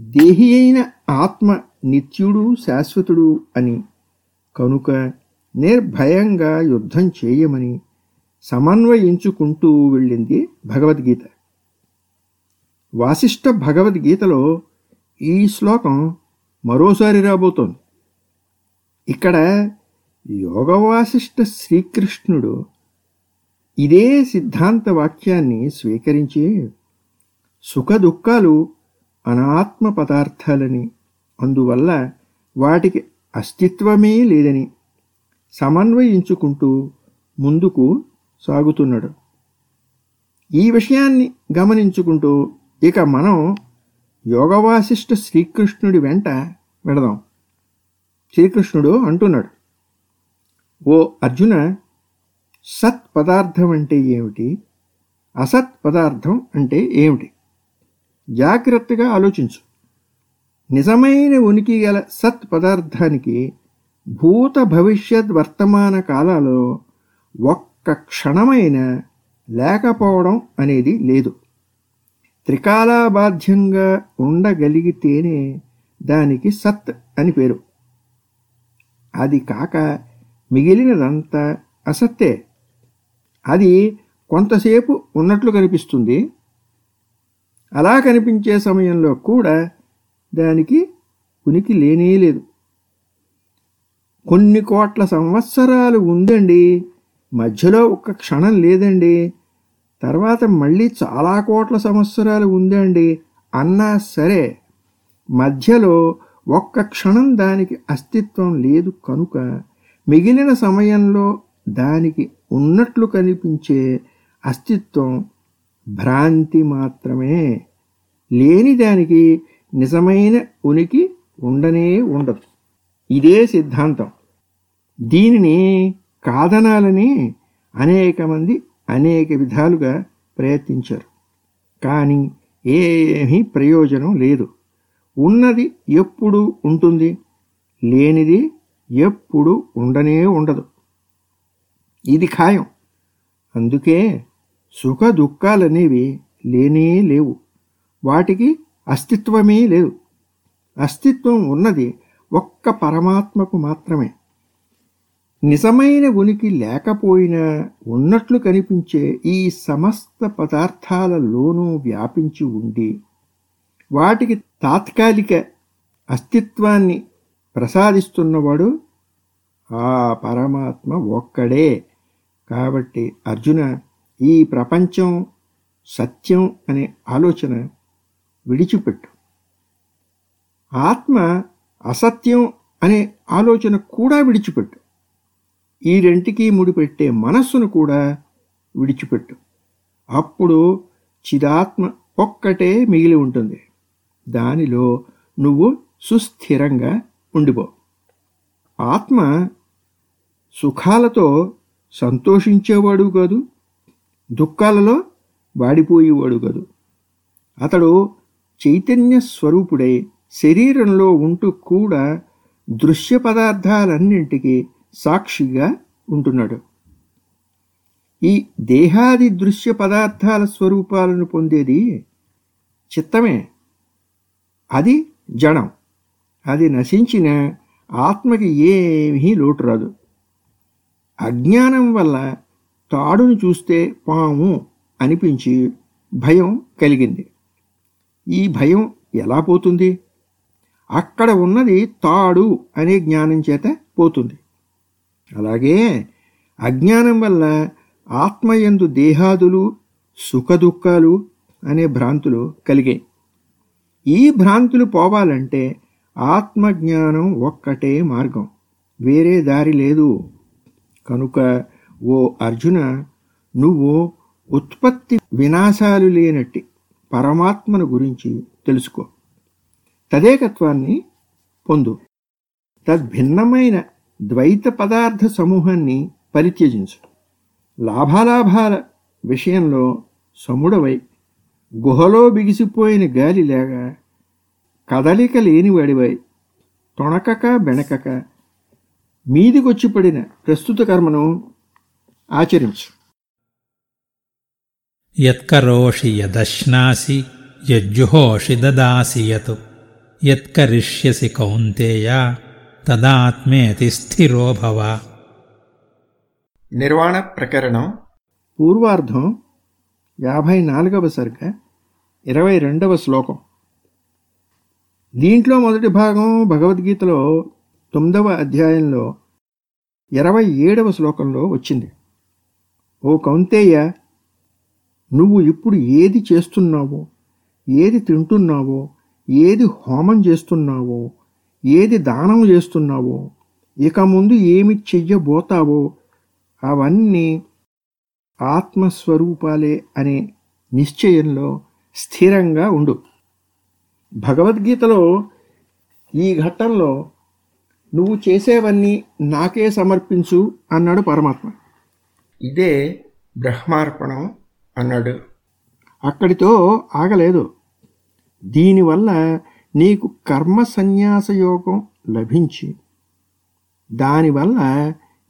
దేహి అయిన ఆత్మ నిత్యుడు శాశ్వతుడు అని. కనుక నిర్భయంగా యుద్ధం చేయమని సమన్వయించుకుంటూ వెళ్ళింది భగవద్గీత. వాసిష్ఠ భగవద్గీతలో ఈ శ్లోకం మరోసారి రాబోతోంది. ఇక్కడ యోగవాసిష్ఠ శ్రీకృష్ణుడు ఇదే సిద్ధాంత వాక్యాన్ని స్వీకరించి సుఖ దుఃఖాలు అనాత్మ పదార్థాలని అందువల్ల వాటికి అస్తిత్వమే లేదని సమన్వయించుకుంటూ ముందుకు సాగుతున్నాడు. ఈ విషయాన్ని గమనించుకుంటూ ఇక మనం యోగవాసిష్ఠ శ్రీకృష్ణుడి వెంట వెడదాం శ్రీకృష్ణుడు అంటున్నాడు ఓ అర్జున సత్ పదార్థం అంటే ఏమిటి? అసత్ పదార్థం అంటే ఏమిటి? జాగ్రత్తగా ఆలోచించు. నిజమైన ఉనికి గల సత్ పదార్థానికి భూత భవిష్యత్ వర్తమాన కాలాలలో ఒక్క క్షణమైన లేకపోవడం అనేది లేదు. త్రికాలాబాధ్యంగా ఉండగలిగితేనే దానికి సత్ అని పేరు. అది కాక మిగిలినదంతా అసత్తే. అది కొంతసేపు ఉన్నట్లు కనిపిస్తుంది. అలా కనిపించే సమయంలో కూడా దానికి ఉనికి లేనే లేదు. కొన్ని కోట్ల సంవత్సరాలు ఉందండి. మధ్యలో ఒక్క క్షణం లేదండి. తర్వాత మళ్ళీ చాలా కోట్ల సంవత్సరాలు ఉందండి అన్నా సరే. మధ్యలో ఒక్క క్షణం దానికి అస్తిత్వం లేదు కనుక మిగిలిన సమయంలో దానికి ఉన్నట్లు కనిపించే అస్తిత్వం భ్రాంతి మాత్రమే. లేని దానికి నిజమైన ఉనికి ఉండనే ఉండదు. ఇదే సిద్ధాంతం. దీనిని కాదనాలని అనేక మంది అనేక విధాలుగా ప్రయత్నించారు. కానీ ఏమీ ప్రయోజనం లేదు. ఉన్నది ఎప్పుడు ఉంటుంది? లేనిది ఎప్పుడు ఉండనే ఉండదు. ఇది ఖాయం. అందుకే సుఖ దుఃఖాలనేవి లేనే లేవు. వాటికి అస్తిత్వమే లేదు. అస్తిత్వం ఉన్నది ఒక్క పరమాత్మకు మాత్రమే. నిజమైన ఉనికి లేకపోయినా ఉన్నట్లు కనిపించే ఈ సమస్త పదార్థాలలోనూ వ్యాపించి ఉండి వాటికి తాత్కాలిక అస్తిత్వాన్ని ప్రసాదిస్తున్నవాడు ఆ పరమాత్మ ఒక్కడే. కాబట్టి అర్జున ఈ ప్రపంచం సత్యం అనే ఆలోచన విడిచిపెట్టు. ఆత్మ అసత్యం అనే ఆలోచన కూడా విడిచిపెట్టు. ఈ రెంటికి ముడిపెట్టే మనస్సును కూడా విడిచిపెట్టు. అప్పుడు చిదాత్మ ఒక్కటే మిగిలి ఉంటుంది. దానిలో నువ్వు సుస్థిరంగా ఉండిపో. ఆత్మ సుఖాలతో సంతోషించేవాడు కాదు దుఃఖాలలో వాడిపోయేవాడు కాదు. అతడు చైతన్య స్వరూపుడై శరీరంలో ఉంటూ కూడా దృశ్య పదార్థాలన్నింటికి సాక్షిగా ఉంటున్నాడు. ఈ దేహాది దృశ్య పదార్థాల స్వరూపాలను పొందేది చిత్తమే. అది జడం. అది నశించిన ఆత్మకి ఏమీ లోటు రాదు. అజ్ఞానం వల్ల తాడును చూస్తే పాము అనిపించి భయం కలిగింది. ఈ భయం ఎలా పోతుంది? అక్కడ ఉన్నది తాడు అనే జ్ఞానం చేత పోతుంది. అలాగే అజ్ఞానం వల్ల ఆత్మయందు దేహాదులు సుఖదుఖాలు అనే భ్రాంతులు కలిగాయి. ఈ భ్రాంతులు పోవాలంటే ఆత్మజ్ఞానం ఒక్కటే మార్గం. వేరే దారి లేదు. కనుక ఓ అర్జున నువ్వు ఉత్పత్తి వినాశాలు లేనట్టి పరమాత్మను గురించి తెలుసుకో. తదేకత్వాన్ని పొందు. తద్భిన్నమైన ద్వైత పదార్థ సమూహాన్ని పరిత్యజించు. లాభాలాభాల విషయంలో సముడవై గుహలో బిగిసిపోయిన గాలి లేక కదలిక లేనివాడివై తొణకక బెణకక మీదికొచ్చి పడిన ప్రస్తుత కర్మను ఆచరించు. యత్కరోషి యదశ్నాసి యజ్జుహోషి దదాసి యత్. యత్కరిష్యసి కౌంతేయ. తదాత్మేతి స్థిరో భవ. నిర్వాణ ప్రకరణం. పూర్వార్ధం యాభై నాలుగవ సర్గ ఇరవై రెండవ శ్లోకం. దీంట్లో మొదటి భాగం భగవద్గీతలో తొమ్మిదవ అధ్యాయంలో ఇరవై ఏడవ శ్లోకంలో వచ్చింది. ఓ కౌంతేయ నువ్వు ఇప్పుడు ఏది చేస్తున్నావో ఏది తింటున్నావో ఏది హోమం చేస్తున్నావో ఏది దానం చేస్తున్నావో ఇక ముందు ఏమి చెయ్యబోతావో అవన్నీ ఆత్మస్వరూపాలే అనే నిశ్చయంలో స్థిరంగా ఉండు. భగవద్గీతలో ఈ ఘట్టంలో నువ్వు చేసేవన్నీ నాకే సమర్పించు అన్నాడు పరమాత్మ. ఇదే బ్రహ్మార్పణం అన్నాడు. అక్కడితో ఆగలేదు. దీనివల్ల నీకు కర్మ సన్యాస యోగం లభించి దానివల్ల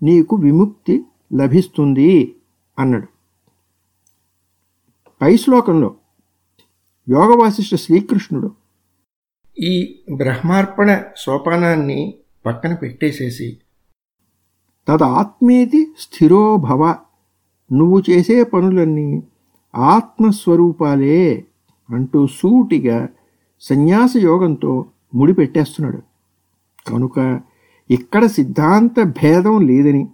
నీకు విముక్తి లభిస్తుంది అన్నాడు. పై శ్లోకంలో యోగవాసిష్ఠ శ్రీకృష్ణుడు ఈ బ్రహ్మార్పణ సోపానాన్ని పక్కన పెట్టేసేసి తదాత్మేతి స్థిరో భవ నువ్వు చేసే పనులన్నీ ఆత్మస్వరూపాలే అంటూ సూటిగా సన్యాస యోగంతో ముడిపెట్టేస్తున్నాడు కనుక ఇక్కడ సిద్ధాంత భేదం లేదని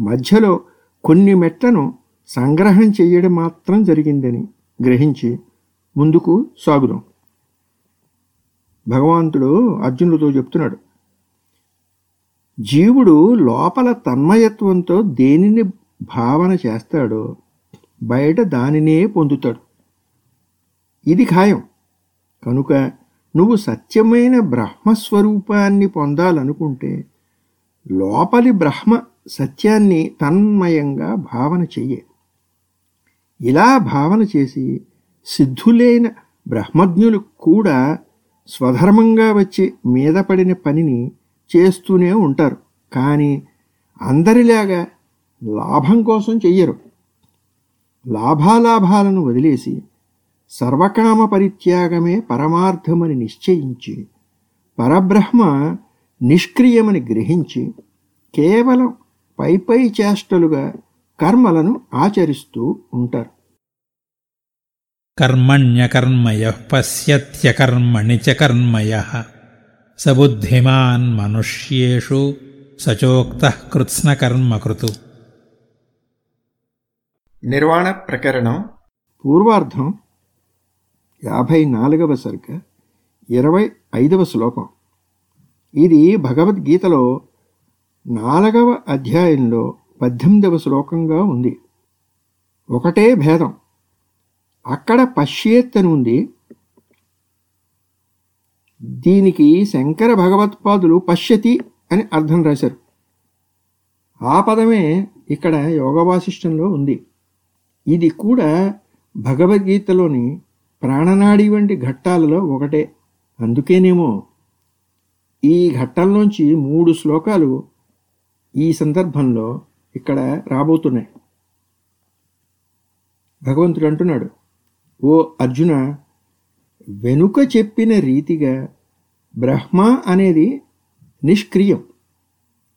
మధ్యలో కొన్ని మెట్లను సంగ్రహం చేయడం మాత్రం జరిగిందని గ్రహించి ముందుకు సాగుదాం. భగవంతుడు అర్జునుడితో చెప్తున్నాడు జీవుడు లోపల తన్మయత్వంతో దేనిని భావన చేస్తాడో బయట దానినే పొందుతాడు. ఇది ఖాయం. కనుక నువ్వు సత్యమైన బ్రహ్మస్వరూపాన్ని పొందాలనుకుంటే లోపలి బ్రహ్మ సత్యాన్ని తన్మయంగా భావన చెయ్యే. ఇలా భావన చేసి సిద్ధులైన బ్రహ్మజ్ఞులు కూడా స్వధర్మంగా వచ్చి మీద పడిన పనిని చేస్తూనే ఉంటారు. కానీ అందరిలాగా లాభం కోసం చెయ్యరు. లాభాలాభాలను వదిలేసి సర్వకామ పరిత్యాగమే పరమార్థమని నిశ్చయించి పరబ్రహ్మ నిష్క్రియమని గ్రహించి కేవలం పై పై చేష్టలుగా కర్మలను ఆచరిస్తూ ఉంటారు. కర్మణ్యకర్మయః పశ్యత్యకర్మణి చ కర్మయः స బుద్ధిమాన్ మనుష్యేషు సచోక్తః కృత్స్నకర్మకృతు నిర్వాణ ప్రకరణం పూర్వార్ధం యాభై నాలుగవ సర్గ ఇరవై ఐదవ శ్లోకం. ఇది భగవద్గీతలో నాలుగవ అధ్యాయంలో పద్దెనిమిదవ శ్లోకంగా ఉంది. ఒకటే భేదం. అక్కడ పశ్యేత్ అని ఉంది. దీనికి శంకర భగవత్పాదులు పశ్యతి అని అర్థం రాశారు. ఆ పదమే ఇక్కడ యోగవాసిష్టంలో ఉంది. ఇది కూడా భగవద్గీతలోని ప్రాణనాడి వంటి ఘట్టాలలో ఒకటే. అందుకేనేమో ఈ ఘట్టంలోంచి మూడు శ్లోకాలు ఈ సందర్భంలో ఇక్కడ రాబోతున్నాయి. భగవంతుడు అంటున్నాడు ఓ అర్జున వెనుక చెప్పిన రీతిగా బ్రహ్మ అనేది నిష్క్రియం.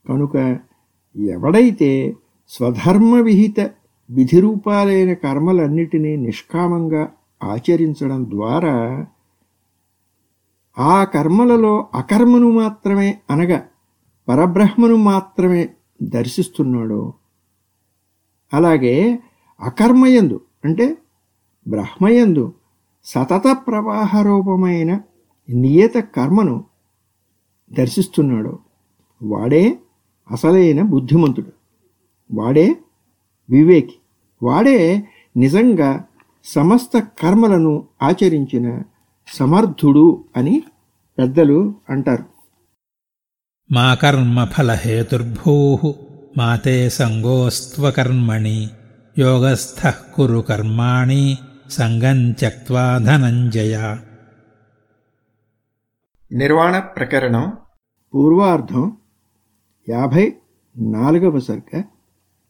కనుక ఎవడైతే స్వధర్మ విహిత విధిరూపాలైన కర్మలన్నిటినీ నిష్కామంగా ఆచరించడం ద్వారా ఆ కర్మలలో అకర్మను మాత్రమే అనగా పరబ్రహ్మను మాత్రమే దర్శిస్తున్నాడో. అలాగే అకర్మయందు అంటే బ్రహ్మయందు సతత ప్రవాహ రూపమైన నియత కర్మను దర్శిస్తున్నాడో. వాడే అసలైన బుద్ధిమంతుడు. వాడే వివేకి. వాడే నిజంగా సమస్త కర్మలను ఆచరించిన సమర్థుడు అని పెద్దలు అంటారు. మా కర్మఫలహేతుర్భూః మా తే సంగోస్త్వకర్మణి యోగస్థః కురు కర్మాణి సంగం త్యక్వా ధనంజయ. నిర్వాణ ప్రకరణం పూర్వార్ధం యాభై నాలుగవ సర్గ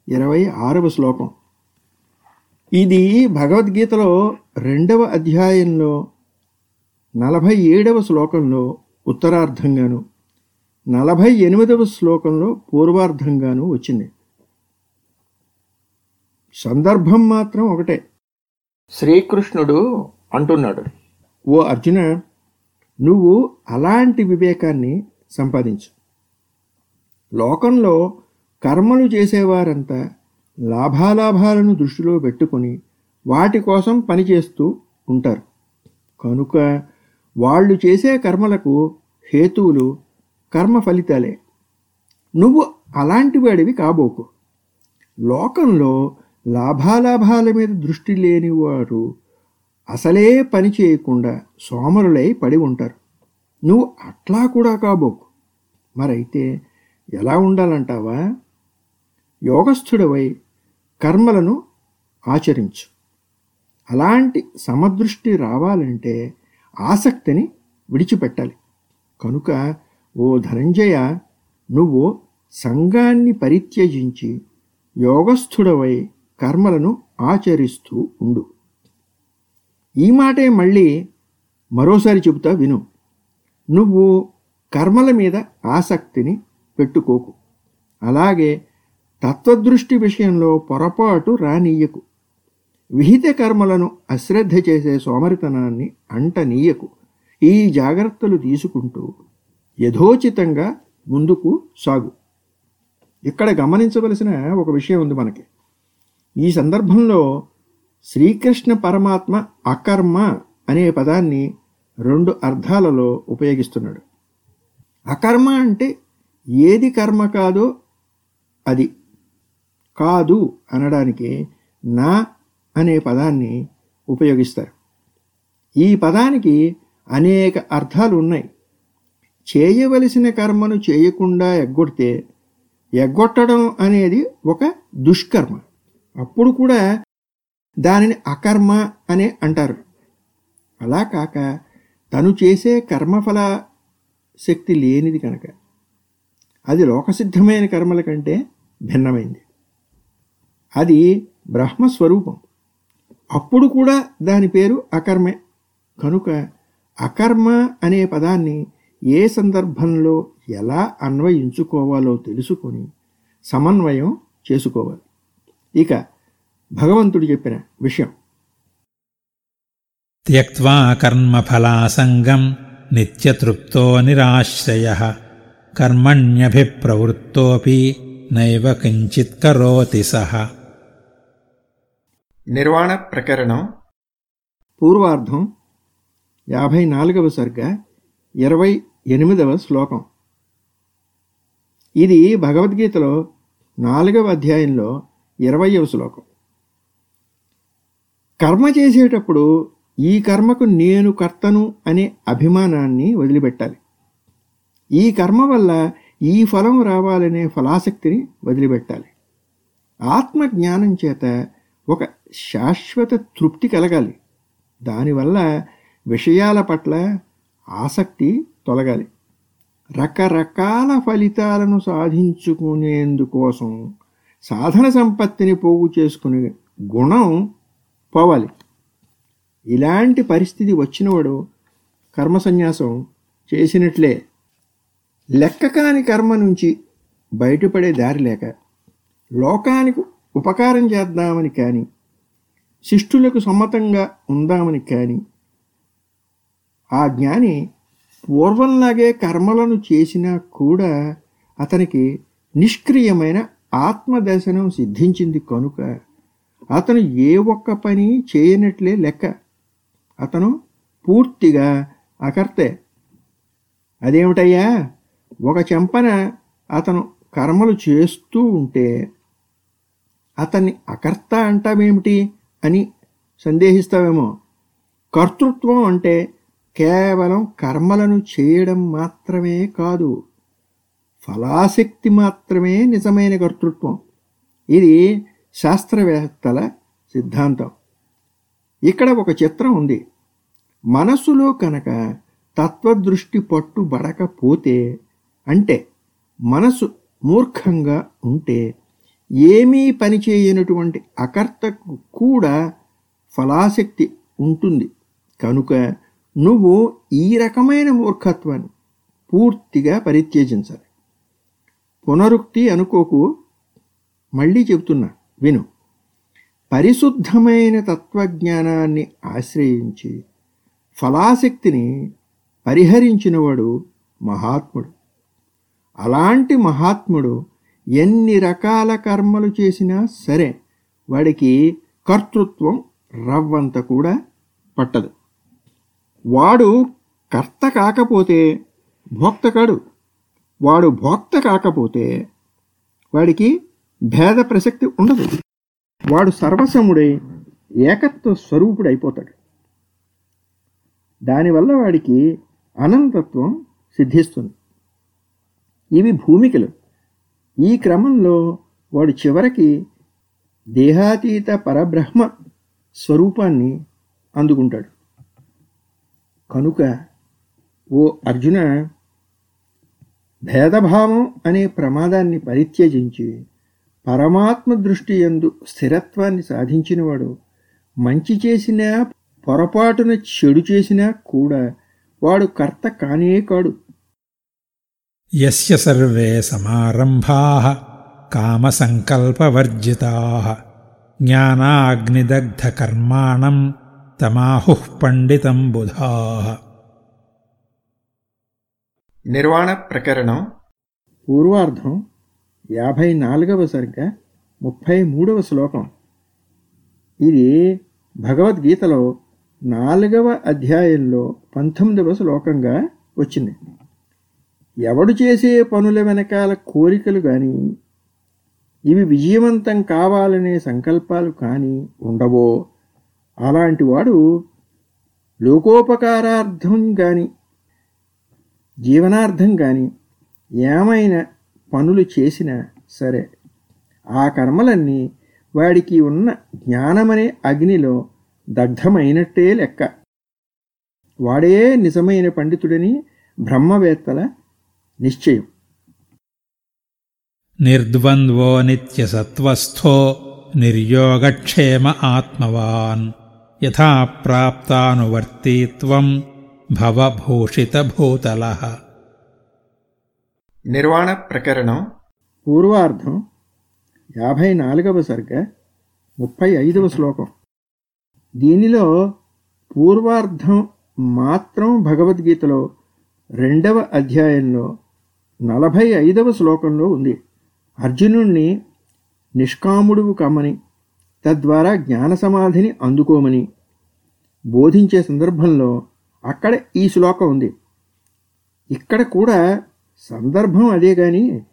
ఇరవై ఆరవ శ్లోకం. ఇది భగవద్గీతలో రెండవ అధ్యాయంలో నలభై ఏడవ శ్లోకంలో ఉత్తరార్ధంగాను నలభై ఎనిమిదవ శ్లోకంలో పూర్వార్ధంగాను వచ్చింది. సందర్భం మాత్రం ఒకటే. శ్రీకృష్ణుడు అంటున్నాడు. ఓ అర్జున నువ్వు అలాంటి వివేకాన్ని సంపాదించు. లోకంలో కర్మలు చేసేవారంతా లాభాలాభాలను దృష్టిలో పెట్టుకుని వాటి కోసం పనిచేస్తూ ఉంటారు. కనుక వాళ్ళు చేసే కర్మలకు హేతువులు కర్మ ఫలితాలే. నువ్వు అలాంటి వాడివి కాబోకు. లోకంలో లాభాలాభాల మీద దృష్టి లేని వారు అసలే పని చేయకుండా సోమరులై పడి ఉంటారు. నువ్వు అట్లా కూడా కాబోకు. మరైతే ఎలా ఉండాలంటావా? యోగస్థుడవై కర్మలను ఆచరించు. అలాంటి సమదృష్టి రావాలంటే ఆసక్తిని విడిచిపెట్టాలి. కనుక ఓ ధనంజయ నువ్వు సంఘాన్ని పరిత్యజించి యోగస్థుడవై కర్మలను ఆచరిస్తూ ఉండు. ఈ మాటే మళ్ళీ మరోసారి చెబుతా విను. నువ్వు కర్మల మీద ఆసక్తిని పెట్టుకోకు. అలాగే తత్వదృష్టి విషయంలో పొరపాటు రానీయకు. విహిత కర్మలను అశ్రద్ధ చేసే సోమరితనాన్ని అంటనీయకు. ఈ జాగ్రత్తలు తీసుకుంటూ యథోచితంగా ముందుకు సాగు. ఇక్కడ గమనించవలసిన ఒక విషయం ఉంది మనకి. ఈ సందర్భంలో శ్రీకృష్ణ పరమాత్మ అకర్మ అనే పదాన్ని రెండు అర్థాలలో ఉపయోగిస్తున్నాడు. అకర్మ అంటే ఏది కర్మ కాదో అది. కాదు అనడానికి నా అనే పదాన్ని ఉపయోగిస్తారు. ఈ పదానికి అనేక అర్థాలు ఉన్నాయి. చేయవలసిన కర్మను చేయకుండా ఎగ్గొడితే ఎగ్గొట్టడం అనేది ఒక దుష్కర్మ. అప్పుడు కూడా దానిని అకర్మ అనే అంటారు. అలా కాక తను చేసే కర్మఫల శక్తి లేనిది కనుక. అది లోకసిద్ధమైన కర్మల కంటే భిన్నమైంది. అది బ్రహ్మస్వరూపం. అప్పుడు కూడా దాని పేరు అకర్మే. కనుక అకర్మ అనే పదాన్ని ఏ సందర్భంలో ఎలా అన్వయించుకోవాలో తెలుసుకొని సమన్వయం చేసుకోవాలి. ఇక భగవంతుడు చెప్పిన విషయం. త్యక్వా కర్మఫలాసంగం నిత్యతృప్తో నిరాశ్రయ కర్మణ్యభిప్రవృత్తోపి నైవ కించిత్ కరోతి సహ నిర్వాణ ప్రకరణం. పూర్వార్ధం యాభై నాలుగవ సర్గ ఇరవై ఎనిమిదవ శ్లోకం. ఇది భగవద్గీతలో నాలుగవ అధ్యాయంలో ఇరవయవ శ్లోకం. కర్మ చేసేటప్పుడు ఈ కర్మకు నేను కర్తను అనే అభిమానాన్ని వదిలిపెట్టాలి. ఈ కర్మ వల్ల ఈ ఫలం రావాలనే ఫలాసక్తిని వదిలిపెట్టాలి. ఆత్మ జ్ఞానం చేత ఒక శాశ్వత తృప్తి కలగాలి. దానివల్ల విషయాల పట్ల ఆసక్తి తొలగాలి. రకరకాల ఫలితాలను సాధించుకునేందుకోసం సాధన సంపత్తిని పోగు చేసుకునే గుణం పోవాలి. ఇలాంటి పరిస్థితి వచ్చినవాడు కర్మ సన్యాసం చేసినట్లే. లెక్క కాని కర్మ నుంచి బయటపడే దారి లేక లోకానికి ఉపకారం చేద్దామని కానీ శిష్టులకు సమ్మతంగా ఉందామని కానీ ఆ జ్ఞాని పూర్వంలాగే కర్మలను చేసినా కూడా అతనికి నిష్క్రియమైన ఆత్మదర్శనం సిద్ధించింది కనుక అతను ఏ ఒక్క పని చేయనట్లే లెక్క. అతను పూర్తిగా అకర్తే. అదేమిటయ్యా? ఒక చెంపన అతను కర్మలు చేస్తూ ఉంటే అతన్ని అకర్త అంటామేమిటి? అని సందేహిస్తావేమో. కర్తృత్వం అంటే కేవలం కర్మలను చేయడం మాత్రమే కాదు ఫలాశక్తి మాత్రమే నిజమైన కర్తృత్వం. ఇది శాస్త్రవేత్తల సిద్ధాంతం. ఇక్కడ ఒక చిత్రం ఉంది. మనస్సులో కనుక తత్వదృష్టి పట్టుబడకపోతే అంటే మనసు మూర్ఖంగా ఉంటే ఏమీ పని చేయనటువంటి అకర్తకు కూడా ఫలాశక్తి ఉంటుంది. కనుక నువ్వు ఈ రకమైన మూర్ఖత్వాన్ని పూర్తిగా పరిత్యజించాలి. పునరుక్తి అనుకోకు. మళ్ళీ చెబుతున్నా విను. పరిశుద్ధమైన తత్వజ్ఞానాన్ని ఆశ్రయించి ఫలాశక్తిని పరిహరించినవాడు మహాత్ముడు. అలాంటి మహాత్ముడు ఎన్ని రకాల కర్మలు చేసినా సరే వాడికి కర్తృత్వం రవ్వంత కూడా పట్టదు. వాడు కర్త కాకపోతే భోక్త కాడు. వాడు భోక్త కాకపోతే వాడికి భేద ప్రసక్తి ఉండదు. వాడు సర్వసముడై ఏకత్వ స్వరూపుడు అయిపోతాడు. దానివల్ల వాడికి అనంతత్వం సిద్ధిస్తుంది. ఇవి భూమికలు. ఈ క్రమంలో వాడు చివరికి దేహాతీత పరబ్రహ్మ స్వరూపాన్ని అందుకుంటాడు. కనుక ఓ అర్జున భేదభావం అనే ప్రమాదాన్ని పరిత్యజించి పరమాత్మ దృష్టి ఎందు స్థిరత్వాన్ని సాధించినవాడు మంచి చేసినా పొరపాటున చెడు చేసినా కూడా వాడు కర్త కానే కాడు. యస్య సర్వే సమారంభాః కామసంకల్పవర్జితాః జ్ఞానాగ్నిదగ్ధకర్మాణం తమాహుః పండితం బుధాః నిర్వాణ ప్రకరణం పూర్వార్ధం యాభై నాలుగవ సర్గ ముప్పై మూడవ శ్లోకం. ఇది భగవద్గీతలో నాలుగవ అధ్యాయంలో పంతొమ్మిదవ శ్లోకంగా వచ్చింది. ఎవడు చేసే పనుల వెనకాల కోరికలు కానీ ఇవి విజయవంతం కావాలనే సంకల్పాలు కానీ ఉండవో? అలాంటి వాడు లోకోపకారార్థం కానీ జీవనార్థం కానీ ఏమైనా పనులు చేసినా సరే ఆ కర్మలన్నీ వాడికి ఉన్న జ్ఞానమనే అగ్నిలో దగ్ధమైనట్టే లెక్క. వాడే నిజమైన పండితుడని బ్రహ్మవేత్తల నిశ్చయం. నిర్ద్వంద్వో నిత్యసత్వస్థో నిర్యోగక్షేమ ఆత్మవాన్ యథా ప్రాప్తానువర్తీత్వం భవభూషితభూతలః. నిర్వాణ ప్రకరణం పూర్వార్ధం యాభై నాలుగవ సర్గ ముప్పై ఐదవ శ్లోకం. దీనిలో పూర్వార్ధం మాత్రం భగవద్గీతలో రెండవ అధ్యాయంలో నలభై ఐదవ శ్లోకంలో ఉంది. అర్జునుణ్ణి నిష్కాముడువు కమ్మని తద్వారా జ్ఞాన సమాధిని అందుకోమని. బోధించే సందర్భంలో అక్కడ ఈ శ్లోకం ఉంది. ఇక్కడ కూడా సందర్భం అదే కానీ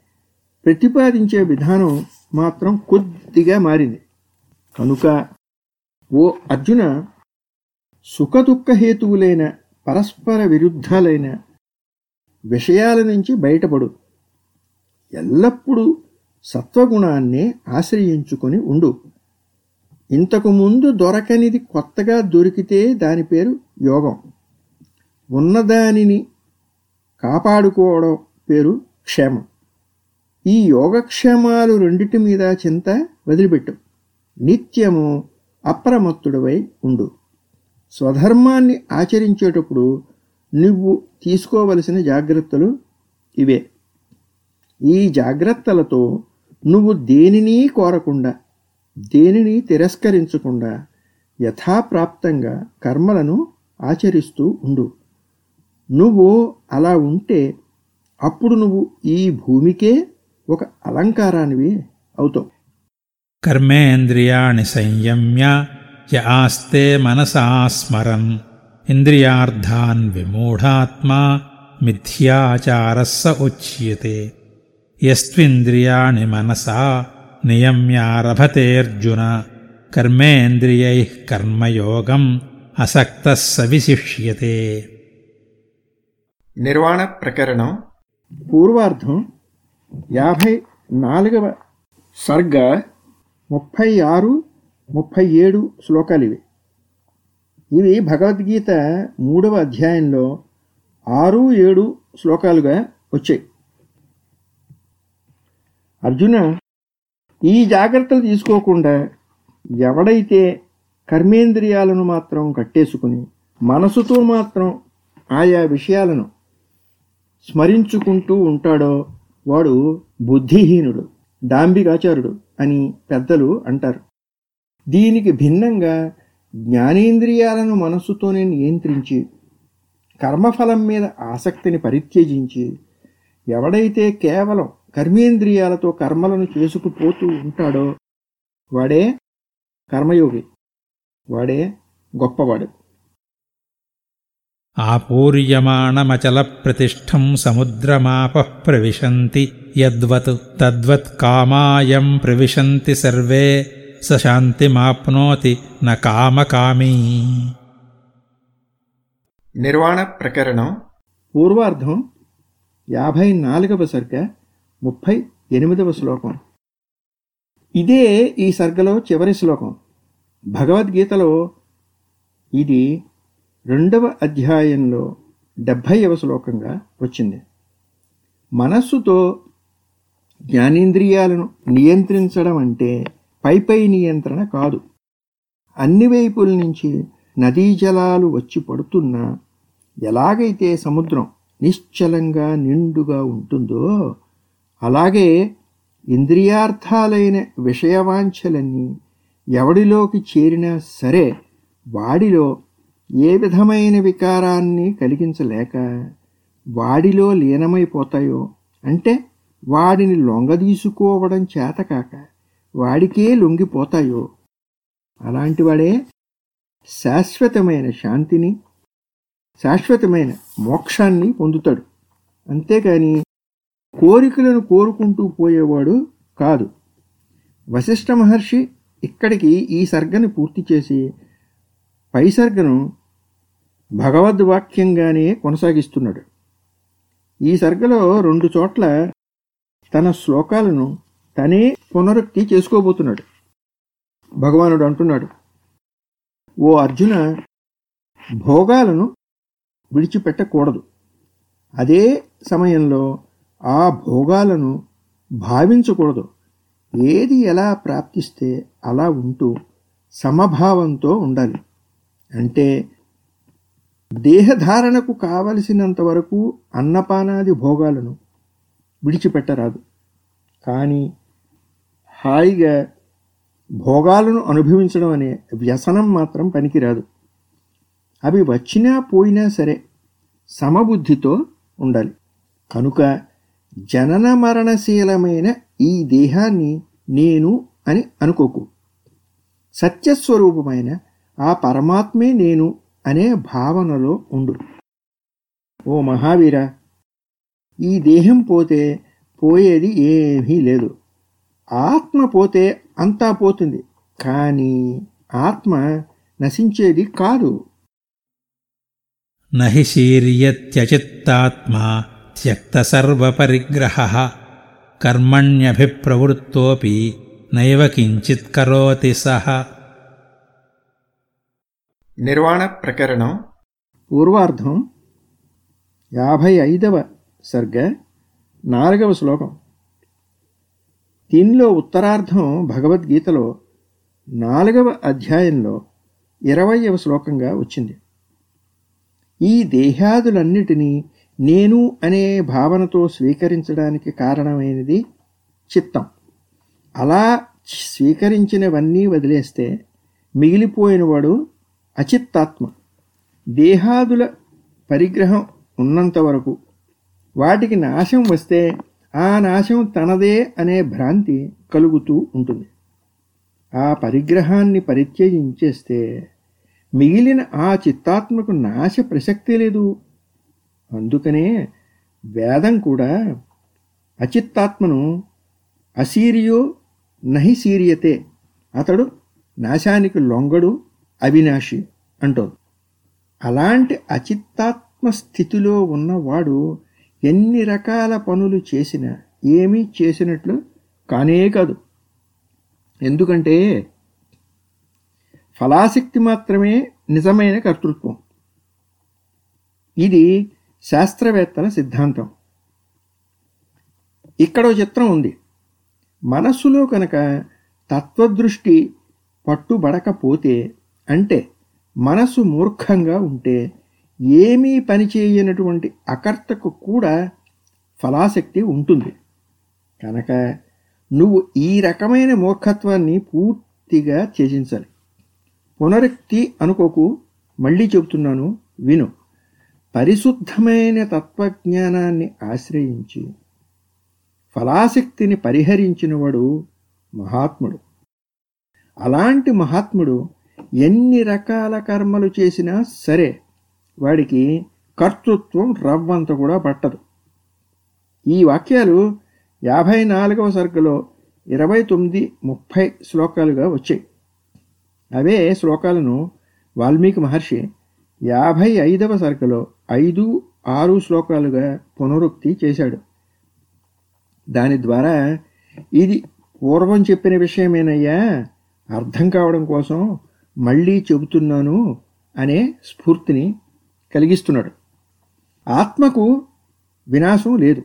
ప్రతిపాదించే విధానం మాత్రం కొద్దిగా మారింది. కనుక ఓ అర్జున సుఖదుఖ హేతువులైన పరస్పర విరుద్ధాలైన విషయాల నుంచి బయటపడు. ఎల్లప్పుడూ సత్వగుణాన్నే ఆశ్రయించుకొని ఉండు. ఇంతకు ముందు దొరకనిది కొత్తగా దొరికితే దాని పేరు యోగం. ఉన్నదానిని కాపాడుకోవడం పేరు క్షేమం. ఈ యోగక్షేమాలు రెండిటి మీద చింత వదిలిపెట్టు. నిత్యము అప్రమత్తుడవై ఉండు. స్వధర్మాన్ని ఆచరించేటప్పుడు నువ్వు తీసుకోవలసిన జాగ్రత్తలు ఇవే. ఈ జాగ్రత్తలతో నువ్వు దేనిని కోరకుండా దేనిని తిరస్కరించకుండా యథాప్రాప్తంగా కర్మలను ఆచరిస్తూ ఉండు. నువ్వు అలా ఉంటే అప్పుడు నువ్వు ఈ భూమికే ఒక అలంకారానివి అవుతావు. కర్మేంద్రియాణి సంయమ్య ఆస్తే మనసా స్మరన్. ఇంద్రియార్థాన్ విమూఢాత్మా మిథ్యాచారः స ఉచ్యతే. యస్త్వింద్రియాణి మనసా నియమ్యారభతేర్జున. కర్మేంద్రియై కర్మయోగం అసక్త సవిశిష్యతే. నిర్వాణ ప్రకరణం పూర్వార్ధం యాభై నాలుగవ సర్గ ముప్పై ఆరు ముప్పై ఏడు శ్లోకాలివి ఇవి భగవద్గీత మూడవ అధ్యాయంలో ఆరు ఏడు శ్లోకాలుగా వచ్చాయి. అర్జున ఈ జాగ్రత్తలు తీసుకోకుండా ఎవడైతే కర్మేంద్రియాలను మాత్రం కట్టేసుకుని మనసుతో మాత్రం ఆయా విషయాలను స్మరించుకుంటూ ఉంటాడో వాడు బుద్ధిహీనుడు దాంబికాచారుడు అని పెద్దలు అంటారు. దీనికి భిన్నంగా జ్ఞానేంద్రియాలను మనస్సుతోనే నియంత్రించి కర్మఫలం మీద ఆసక్తిని పరిత్యజించి ఎవడైతే కేవలం కర్మేంద్రియాలతో కర్మలను చేసుకుపోతూ ఉంటాడో వాడే కర్మయోగి వాడే గొప్పవాడు. ఆపూర్యమాణమచలప్రతిష్టం సముద్రమాప ప్రవిశంతి యద్వత్ తద్వత్ కామాయం ప్రవిశంతి సర్వే స శాంతిమాప్నోతి న కామకామీ నిర్వాణ ప్రకరణం పూర్వార్ధం యాభై నాలుగవ సర్గ ముప్పై ఎనిమిదవ శ్లోకం. ఇదే ఈ సర్గలో చివరి శ్లోకం. భగవద్గీతలో ఇది రెండవ అధ్యాయంలో డెబ్భైవ శ్లోకంగా వచ్చింది. మనస్సుతో జ్ఞానేంద్రియాలను నియంత్రించడం అంటే పైపై నియంత్రణ కాదు. అన్ని వైపుల నుంచి నదీ జలాలు వచ్చి పడుతున్నా ఎలాగైతే సముద్రం నిశ్చలంగా నిండుగా ఉంటుందో అలాగే ఇంద్రియార్థాలైన విషయవాంఛలన్నీ ఎవడిలోకి చేరినా సరే వాడిలో ఏ విధమైన వికారాన్ని కలిగించలేక వాడిలో లీనమైపోతాయో అంటే వాడిని లొంగదీసుకోవడం చేతకాక వాడికే లొంగిపోతాయో? అలాంటివాడే శాశ్వతమైన శాంతిని శాశ్వతమైన మోక్షాన్ని పొందుతాడు. అంతేకాని కోరికలను కోరుకుంటూ పోయేవాడు కాదు. వశిష్ఠ మహర్షి ఇక్కడికి ఈ సర్గను పూర్తి చేసి పై సర్గను భగవద్వాక్యంగానే కొనసాగిస్తున్నాడు. ఈ సర్గలో రెండు చోట్ల తన శ్లోకాలను తనే పునరుక్తి చేసుకోబోతున్నాడు. భగవానుడు అంటున్నాడు ఓ అర్జున భోగాలను విడిచిపెట్టకూడదు. అదే సమయంలో ఆ భోగాలను భావించకూడదు. ఏది ఎలా ప్రాప్తిస్తే అలా ఉంటూ సమభావంతో ఉండాలి. అంటే దేహధారణకు కావలసినంత వరకు అన్నపానాది భోగాలను విడిచిపెట్టరాదు. కానీ హాయిగా భోగాలను అనుభవించడం అనే వ్యసనం మాత్రం పనికిరాదు. అవి వచ్చినా పోయినా సరే సమబుద్ధితో ఉండాలి. కనుక జనన మరణశీలమైన ఈ దేహాన్ని నేను అని అనుకోకు. సత్యస్వరూపమైన ఆ పరమాత్మే నేను అనే భావనలో ఉండు. ఓ మహావీర ఈ దేహం పోతే పోయేది ఏమీ లేదు. ఆత్మ పోతే అంతా పోతుంది. కానీ ఆత్మ నశించేది కాదు. నహి శీర్యత్యచిత్తాత్మా త్యక్తసర్వపరిగ్రహ కర్మణ్యభిప్రవృత్తోపి నైవ కించిత్ కరోతి సహ నిర్వాణ ప్రకరణం. పూర్వార్ధం యాభై ఐదవ సర్గ నాలుగవ శ్లోకం. దీనిలో ఉత్తరార్ధం భగవద్గీతలో నాలుగవ అధ్యాయంలో ఇరవయవ శ్లోకంగా వచ్చింది. ఈ దేహాదులన్నిటినీ నేను అనే భావనతో స్వీకరించడానికి కారణమైనది చిత్తం. అలా స్వీకరించినవన్నీ వదిలేస్తే మిగిలిపోయినవాడు అచిత్తాత్మ. దేహాదుల పరిగ్రహం ఉన్నంత వరకు వాటికి నాశం వస్తే ఆ నాశం తనదే అనే భ్రాంతి కలుగుతూ ఉంటుంది. ఆ పరిగ్రహాన్ని పరిత్యజించేస్తే మిగిలిన ఆ చిత్తాత్మకు నాశ ప్రసక్తి లేదు. అందుకనే వేదం కూడా అచిత్తాత్మను అసీరియో నహి సీరియతే అతడు నాశానికి లొంగడు అవినాశి అంటోంది. అలాంటి అచిత్తాత్మ స్థితిలో ఉన్నవాడు ఎన్ని రకాల పనులు చేసినా ఏమీ చేసినట్లు కానే కాదు. ఎందుకంటే ఫలాశక్తి మాత్రమే నిజమైన కర్తృత్వం. ఇది శాస్త్రవేత్తల సిద్ధాంతం. ఇక్కడ చిత్రం ఉంది. మనస్సులో కనుక తత్వదృష్టి పట్టుబడకపోతే అంటే మనసు మూర్ఖంగా ఉంటే ఏమీ పనిచేయనటువంటి అకర్తకు కూడా ఫలాశక్తి ఉంటుంది. కనుక నువ్వు ఈ రకమైన మూర్ఖత్వాన్ని పూర్తిగా త్యజించాలి. పునరుక్తి అనుకోకు. మళ్ళీ చెబుతున్నాను విను. పరిశుద్ధమైన తత్వజ్ఞానాన్ని ఆశ్రయించి ఫలాశక్తిని పరిహరించినవాడు మహాత్ముడు. అలాంటి మహాత్ముడు ఎన్ని రకాల కర్మలు చేసినా సరే వాడికి కర్తృత్వం రవ్వంత కూడా పట్టదు. ఈ వాక్యాలు యాభై నాలుగవ సరుకులో ఇరవై తొమ్మిది ముప్పై శ్లోకాలుగా వచ్చాయి. అవే శ్లోకాలను వాల్మీకి మహర్షి యాభై ఐదవ సరుకులో ఐదు ఆరు శ్లోకాలుగా పునరుక్తి చేశాడు. దాని ద్వారా ఇది పూర్వం చెప్పిన విషయమేనయ్యా అర్థం కావడం కోసం మళ్ళీ చెబుతున్నాను అనే స్ఫూర్తిని కలిగిస్తున్నాడు. ఆత్మకు వినాశం లేదు.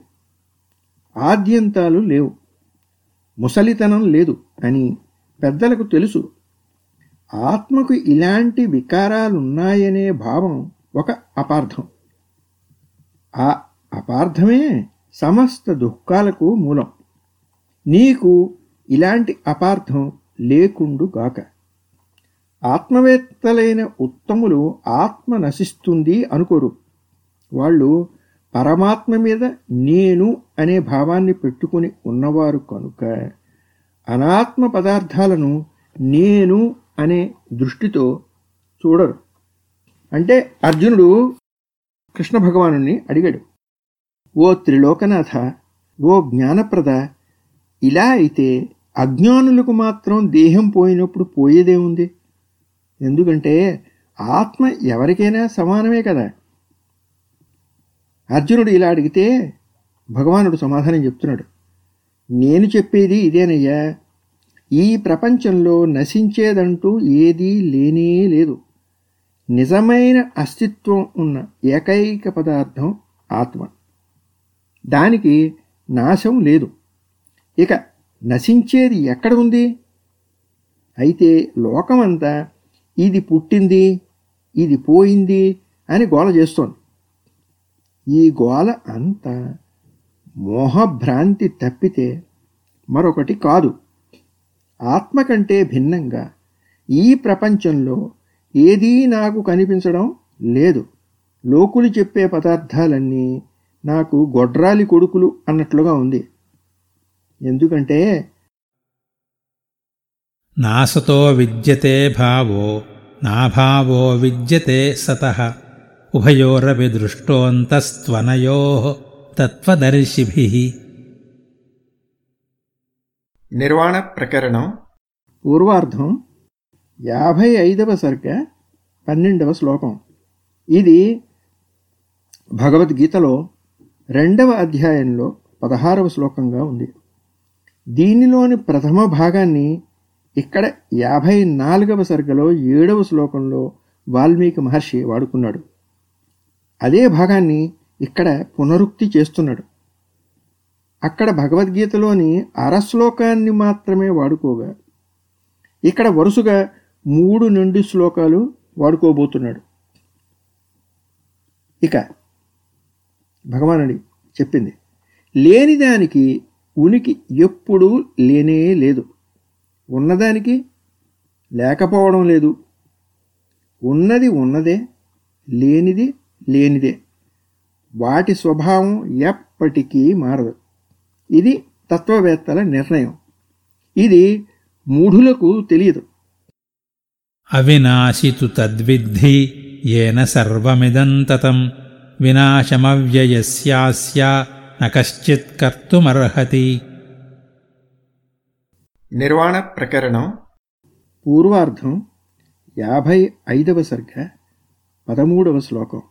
ఆద్యంతాలు లేవు. ముసలితనం లేదు అని పెద్దలకు తెలుసు. ఆత్మకు ఇలాంటి వికారాలున్నాయనే భావం ఒక అపార్థం. ఆ అపార్థమే సమస్త దుఃఖాలకు మూలం. నీకు ఇలాంటి అపార్థం లేకుండుగాక. ఆత్మవేత్తలైన ఉత్తములు ఆత్మ నశిస్తుంది అనుకోరు. వాళ్ళు పరమాత్మ మీద నేను అనే భావాన్ని పెట్టుకుని ఉన్నవారు కనుక అనాత్మ పదార్థాలను నేను అనే దృష్టితో చూడరు. అంటే అర్జునుడు కృష్ణ భగవాను అడిగాడు. ఓ త్రిలోకనాథ ఓ జ్ఞానప్రద ఇలా అయితే అజ్ఞానులకు మాత్రం దేహం పోయినప్పుడు పోయేదే ఉంది? ఎందుకంటే ఆత్మ ఎవరికైనా సమానమే కదా. అర్జునుడు ఇలా అడిగితే భగవానుడు సమాధానం చెప్తున్నాడు. నేను చెప్పేది ఇదేనయ్యా ఈ ప్రపంచంలో నశించేదంటూ ఏదీ లేనే లేదు. నిజమైన అస్తిత్వం ఉన్న ఏకైక పదార్థం ఆత్మ. దానికి నాశం లేదు. ఇక నశించేది ఎక్కడ ఉంది? అయితే లోకమంతా ఇది పుట్టింది ఇది పోయింది అని గోల చేస్తోంది. ఈ గోల అంతా మోహభ్రాంతి తప్పితే మరొకటి కాదు. ఆత్మ కంటే భిన్నంగా ఈ ప్రపంచంలో ఏదీ నాకు కనిపించడం లేదు. లోకులు చెప్పే పదార్థాలన్నీ నాకు గొడ్రాలి కొడుకులు అన్నట్లుగా ఉంది. ఎందుకంటే నాసతో విద్యతే భావో నాభావో విద్యతే సతః. ఉభయోరవి దృష్టోంతస్త్వనయో తత్వదర్శిభి. నిర్వాణ ప్రకరణం పూర్వార్ధం యాభై ఐదవ సర్గ పన్నెండవ శ్లోకం. ఇది భగవద్గీతలో రెండవ అధ్యాయంలో పదహారవ శ్లోకంగా ఉంది. దీనిలోని ప్రథమ భాగాన్ని ఇక్కడ యాభై నాలుగవ సర్గలో ఏడవ శ్లోకంలో వాల్మీకి మహర్షి వాడుకున్నాడు. అదే భాగాన్ని ఇక్కడ పునరుక్తి చేస్తున్నాడు. అక్కడ భగవద్గీతలోని అరశ్లోకాన్ని మాత్రమే వాడుకోగా ఇక్కడ వరుసగా మూడు నుండి శ్లోకాలు వాడుకోబోతున్నాడు. ఇక భగవానుడి చెప్పింది లేనిదానికి ఉనికి ఎప్పుడూ లేనే లేదు. ఉన్నదానికి లేకపోవడం లేదు. ఉన్నది ఉన్నదే లేనిది లేనిదే. వాటి స్వభావం ఎప్పటికీ మారదు. ఇది తత్వవేత్తల నిర్ణయం. ఇది మూఢులకు తెలియదు. అవినాశితు తద్విద్ధి ఏన సర్వమిదంతతం వినాశమవ్యయస్యాస్య న కశ్చిత్ కర్తుమర్హతి. నిర్వాణ ప్రకరణం. పూర్వార్ధం యాభై ఐదవ సర్గ పదమూడవ శ్లోకం.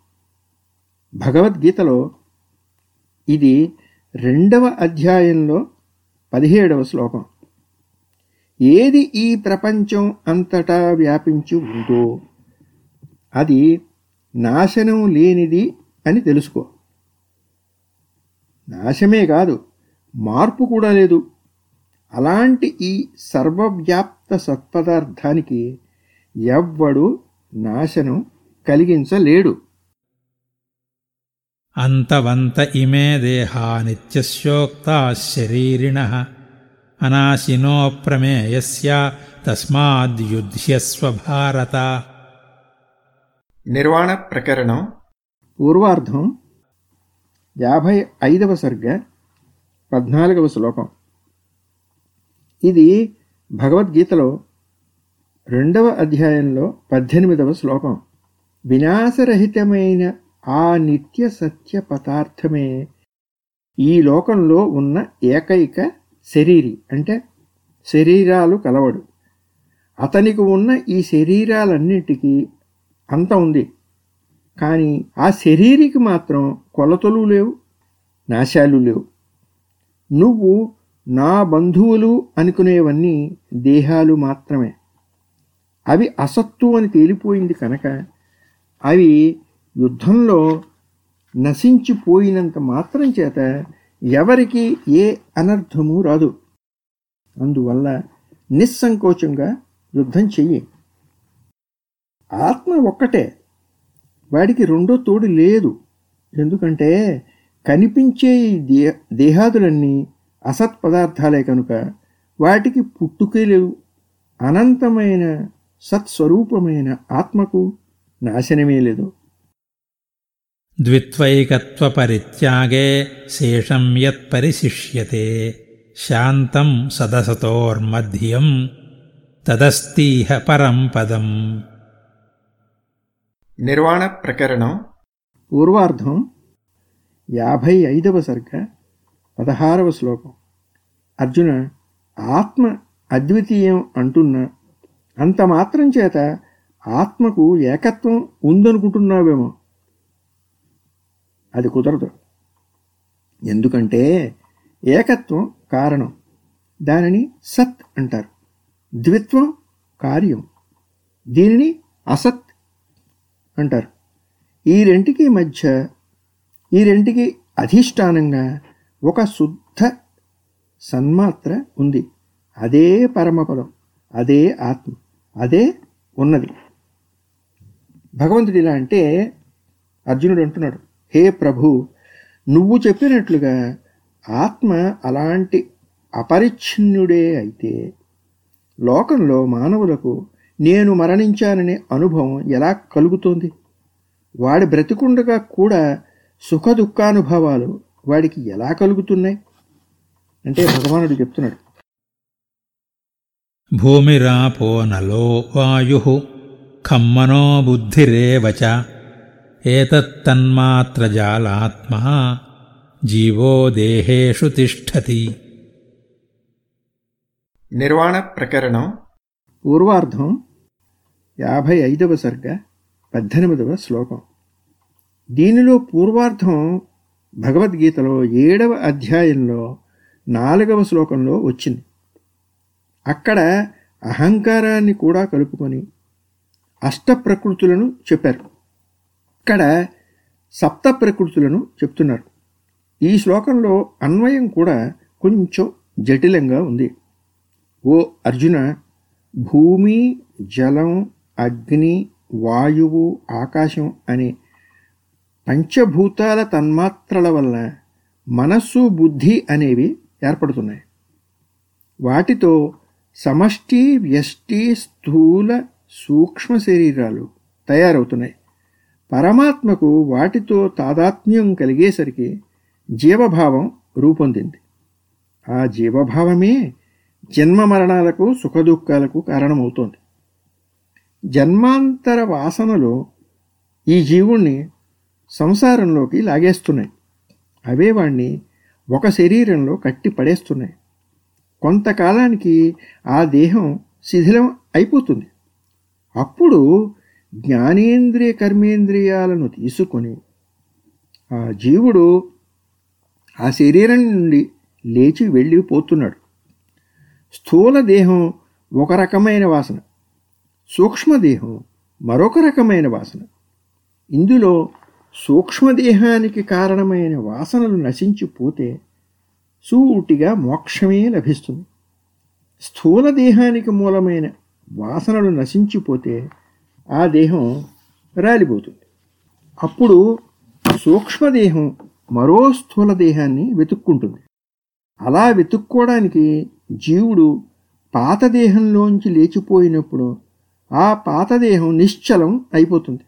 భగవద్గీతలో ఇది రెండవ అధ్యాయంలో పదిహేడవ శ్లోకం. ఏది ఈ ప్రపంచం అంతటా వ్యాపించి ఉందో అది నాశనం లేనిది అని తెలుసుకో. నాశమే కాదు మార్పు కూడా లేదు. అలాంటి ఈ సర్వవ్యాప్త సత్పదార్థానికి ఎవ్వడు నాశనం కలిగించలేడు. అంతవంత ఇమే దేహా నిత్యస్యోక్తా శరీరిణ అనాశినో ప్రమేయస్య తస్మాద్యుధ్యస్వ భారత నిర్వాణ ప్రకరణం. పూర్వార్ధం యాభై ఐదవ సర్గ పద్నాలుగవ శ్లోకం. ఇది భగవద్గీతలో రెండవ అధ్యాయంలో పద్దెనిమిదవ శ్లోకం. వినాశరహితమైన ఆ నిత్య సత్య పదార్థమే ఈ లోకంలో ఉన్న ఏకైక శరీరి అంటే శరీరాలు కలవడు. అతనికి ఉన్న ఈ శరీరాలన్నిటికీ అంత ఉంది. కానీ ఆ శరీరికి మాత్రం కొలతలు లేవు నాశాలు లేవు. నువ్వు నా బంధువులు అనుకునేవన్నీ దేహాలు మాత్రమే. అవి అసత్తు అని తేలిపోయింది కనుక అవి యుద్ధంలో నశించిపోయినంత మాత్రం చేత ఎవరికి ఏ అనర్థము రాదు. అందువల్ల నిస్సంకోచంగా యుద్ధం చెయ్యి. ఆత్మ ఒక్కటే. వాడికి రెండో తోడు లేదు. ఎందుకంటే కనిపించే ఈ దే దేహాదులన్నీ అసత్ పదార్థాలే కనుక వాటికి పుట్టుకే లేవు. అనంతమైన సత్స్వరూపమైన ఆత్మకు నాశనమే లేదు. ద్విత్వైకత్వపరిత్యాగే శేషం యత్పరిశిష్యతే శాంతం సదసతోర్మధ్యం తదస్తీహ పరం పదం. నిర్వాణ ప్రకరణం పూర్వార్ధం యాభై ఐదవ సర్గ పదహారవ శ్లోకం. అర్జున ఆత్మ అద్వితీయం అంటున్నా అంత మాత్రం చేత ఆత్మకు ఏకత్వం ఉందనుకుంటున్నావేమో. అది కుదరదు. ఎందుకంటే ఏకత్వం కారణం. దానిని సత్ అంటారు. ద్విత్వం కార్యం. దీనిని అసత్ అంటారు. ఈ రెంటికి మధ్య ఈ రెంటికి అధిష్టానంగా ఒక శుద్ధ సన్మాత్ర ఉంది. అదే పరమపదం అదే ఆత్మ అదే ఉన్నది. భగవంతుడు ఇలా అంటే అర్జునుడు అంటున్నాడు హే ప్రభు నువ్వు చెప్పినట్లుగా ఆత్మ అలాంటి అపరిచ్ఛిన్నుడే అయితే లోకంలో మానవులకు నేను మరణించాననే అనుభవం ఎలా కలుగుతోంది? వాడి బ్రతికుండగా కూడా సుఖ దుఃఖానుభవాలు వాడికి ఎలా కలుగుతున్నాయి? అంటే భగవానుడు చెప్తున్నాడు. భూమిరాపో నలో వాయు ఖమ్మనో బుద్ధిరేవ చ ఏతత్తన్మాత్రజాలాత్మా జీవో దేహేషు తిష్టతి. నిర్వాణ ప్రకరణం. పూర్వార్ధం యాభై ఐదవ సర్గ పద్దెనిమిదవ శ్లోకం. దీనిలో పూర్వార్ధం భగవద్గీతలో ఏడవ అధ్యాయంలో నాలుగవ శ్లోకంలో వచ్చింది. అక్కడ అహంకారాన్ని కూడా కలుపుకొని అష్ట ప్రకృతులను చెప్పారు. ఇక్కడ సప్త ప్రకృతులను చెప్తున్నారు. ఈ శ్లోకంలో అన్వయం కూడా కొంచెం జటిలంగా ఉంది. ఓ అర్జున భూమి జలం అగ్ని వాయువు ఆకాశం అనే పంచభూతాల తన్మాత్రల వల్ల మనస్సు బుద్ధి అనేవి ఏర్పడుతున్నాయి. వాటితో సమష్టి వ్యష్టి స్థూల సూక్ష్మ శరీరాలు తయారవుతున్నాయి. పరమాత్మకు వాటితో తాదాత్మ్యం కలిగేసరికి జీవభావం రూపొందింది. ఆ జీవభావమే జన్మ మరణాలకు సుఖదుఖాలకు కారణమవుతోంది. జన్మాంతర వాసనలు ఈ జీవుణ్ణి సంసారంలోకి లాగేస్తున్నాయి. అవే వాణ్ణి ఒక శరీరంలో కట్టి పడేస్తున్నాయి. కొంతకాలానికి ఆ దేహం శిథిలం అయిపోతుంది. అప్పుడు జ్ఞానేంద్రియ కర్మేంద్రియాలను తీసుకొని ఆ జీవుడు ఆ శరీరం నుండి లేచి వెళ్ళిపోతున్నాడు. స్థూల దేహం ఒక రకమైన వాసన సూక్ష్మదేహం మరొక రకమైన వాసన. ఇందులో సూక్ష్మదేహానికి కారణమైన వాసనలు నశించిపోతే సూటిగా మోక్షమే లభిస్తుంది. స్థూల దేహానికి మూలమైన వాసనలు నశించిపోతే ఆ దేహం రాలిపోతుంది. అప్పుడు సూక్ష్మదేహం మరో స్థూల దేహాన్ని వెతుక్కుంటుంది. అలా వెతుక్కోవడానికి జీవుడు పాత దేహంలోంచి లేచిపోయినప్పుడు ఆ పాతదేహం నిశ్చలం అయిపోతుంది.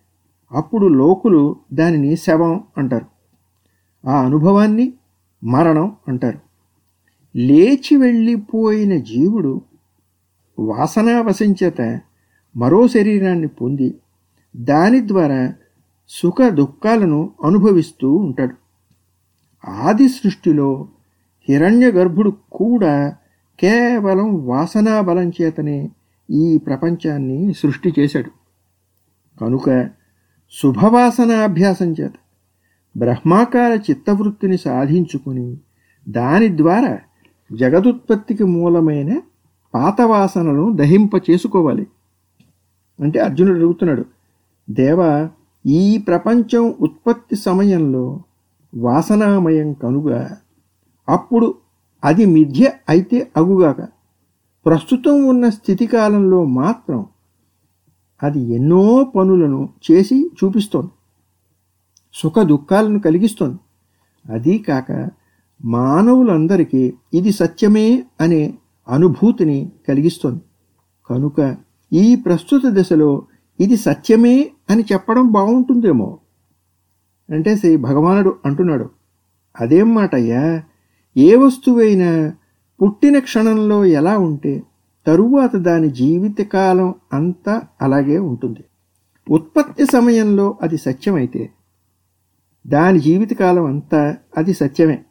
అప్పుడు లోకులు దానిని శవం అంటారు. ఆ అనుభవాన్ని మరణం అంటారు. లేచి వెళ్ళిపోయిన జీవుడు వాసనావశం చేత మరో శరీరాన్ని పొంది దాని ద్వారా సుఖ దుఃఖాలను అనుభవిస్తూ ఉంటాడు. ఆది సృష్టిలో హిరణ్య గర్భుడు కూడా కేవలం వాసనా బలం చేతనే ఈ ప్రపంచాన్ని సృష్టి చేశాడు. కనుక శుభవాసనాభ్యాసం చేత బ్రహ్మాకార చిత్తవృత్తిని సాధించుకుని దాని ద్వారా జగదుత్పత్తికి మూలమైన పాతవాసనలను దహింప చేసుకోవాలి అంటే అర్జునుడు అడుగుతున్నాడు దేవ ఈ ప్రపంచం ఉత్పత్తి సమయంలో వాసనామయం కనుక అప్పుడు అది మిథ్య అయితే అగుగాక ప్రస్తుతం ఉన్న స్థితికాలంలో మాత్రం అది ఎన్నో పనులను చేసి చూపిస్తోంది. సుఖ దుఃఖాలను కలిగిస్తోంది. అదీ కాక మానవులందరికీ ఇది సత్యమే అనే అనుభూతిని కలిగిస్తోంది. కనుక ఈ ప్రస్తుత దశలో ఇది సత్యమే అని చెప్పడం బాగుంటుందేమో? అంటే శ్రీ భగవానుడు అంటున్నాడు అదేం మాటయ్యా? ఏ వస్తువైనా పుట్టిన క్షణంలో ఎలా ఉంటే తరువాత దాని జీవితకాలం అంతా అలాగే ఉంటుంది. ఉత్పత్తి సమయంలో అది సత్యమైతే దాని జీవితకాలం అంతా అది సత్యమే.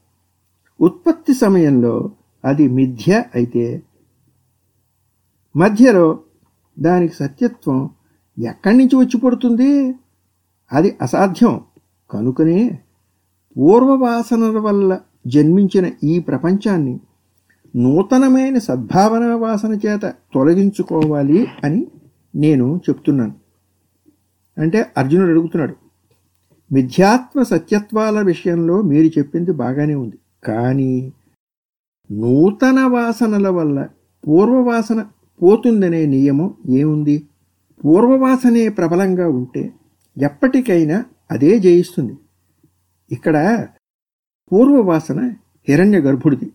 ఉత్పత్తి సమయంలో అది మిథ్య అయితే మధ్యలో దానికి సత్యత్వం ఎక్కడి నుంచి వచ్చి పడుతుంది? అది అసాధ్యం. కనుకనే పూర్వవాసనల వల్ల జన్మించిన ఈ ప్రపంచాన్ని నూతనమైన సద్భావన వాసన చేత తొలగించుకోవాలి అని నేను చెప్తున్నాను. అంటే అర్జునుడు అడుగుతున్నాడు మిథ్యాత్వ సత్యత్వాల విషయంలో మీరు చెప్పింది బాగానే ఉంది. కానీ నూతన వాసనల వల్ల పూర్వవాసన పోతుందనే నియమం ఏముంది? పూర్వవాసనే ప్రబలంగా ఉంటే ఎప్పటికైనా అదే జయిస్తుంది. ఇక్కడ పూర్వవాసన హిరణ్య గర్భుడిది.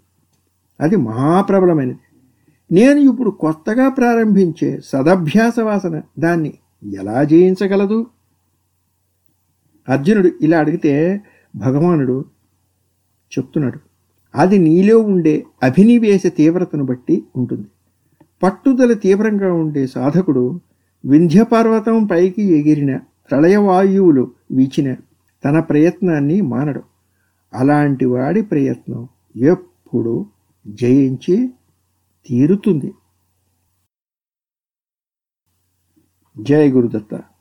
అది మహాప్రబలమైనది. నేను ఇప్పుడు కొత్తగా ప్రారంభించే సదభ్యాస వాసన దాన్ని ఎలా జయించగలదు? అర్జునుడు ఇలా అడిగితే భగవానుడు చెప్తున్నాడు అది నీలో ఉండే అభినివేశ తీవ్రతను బట్టి ఉంటుంది. పట్టుదల తీవ్రంగా ఉండే సాధకుడు వింధ్యపర్వతం పైకి ఎగిరిన ప్రళయవాయువులు వీచిన తన ప్రయత్నాన్ని మానడు. అలాంటి వాడి ప్రయత్నం ఎప్పుడూ జయించి తీరుతుంది. జయ గురుదత్త.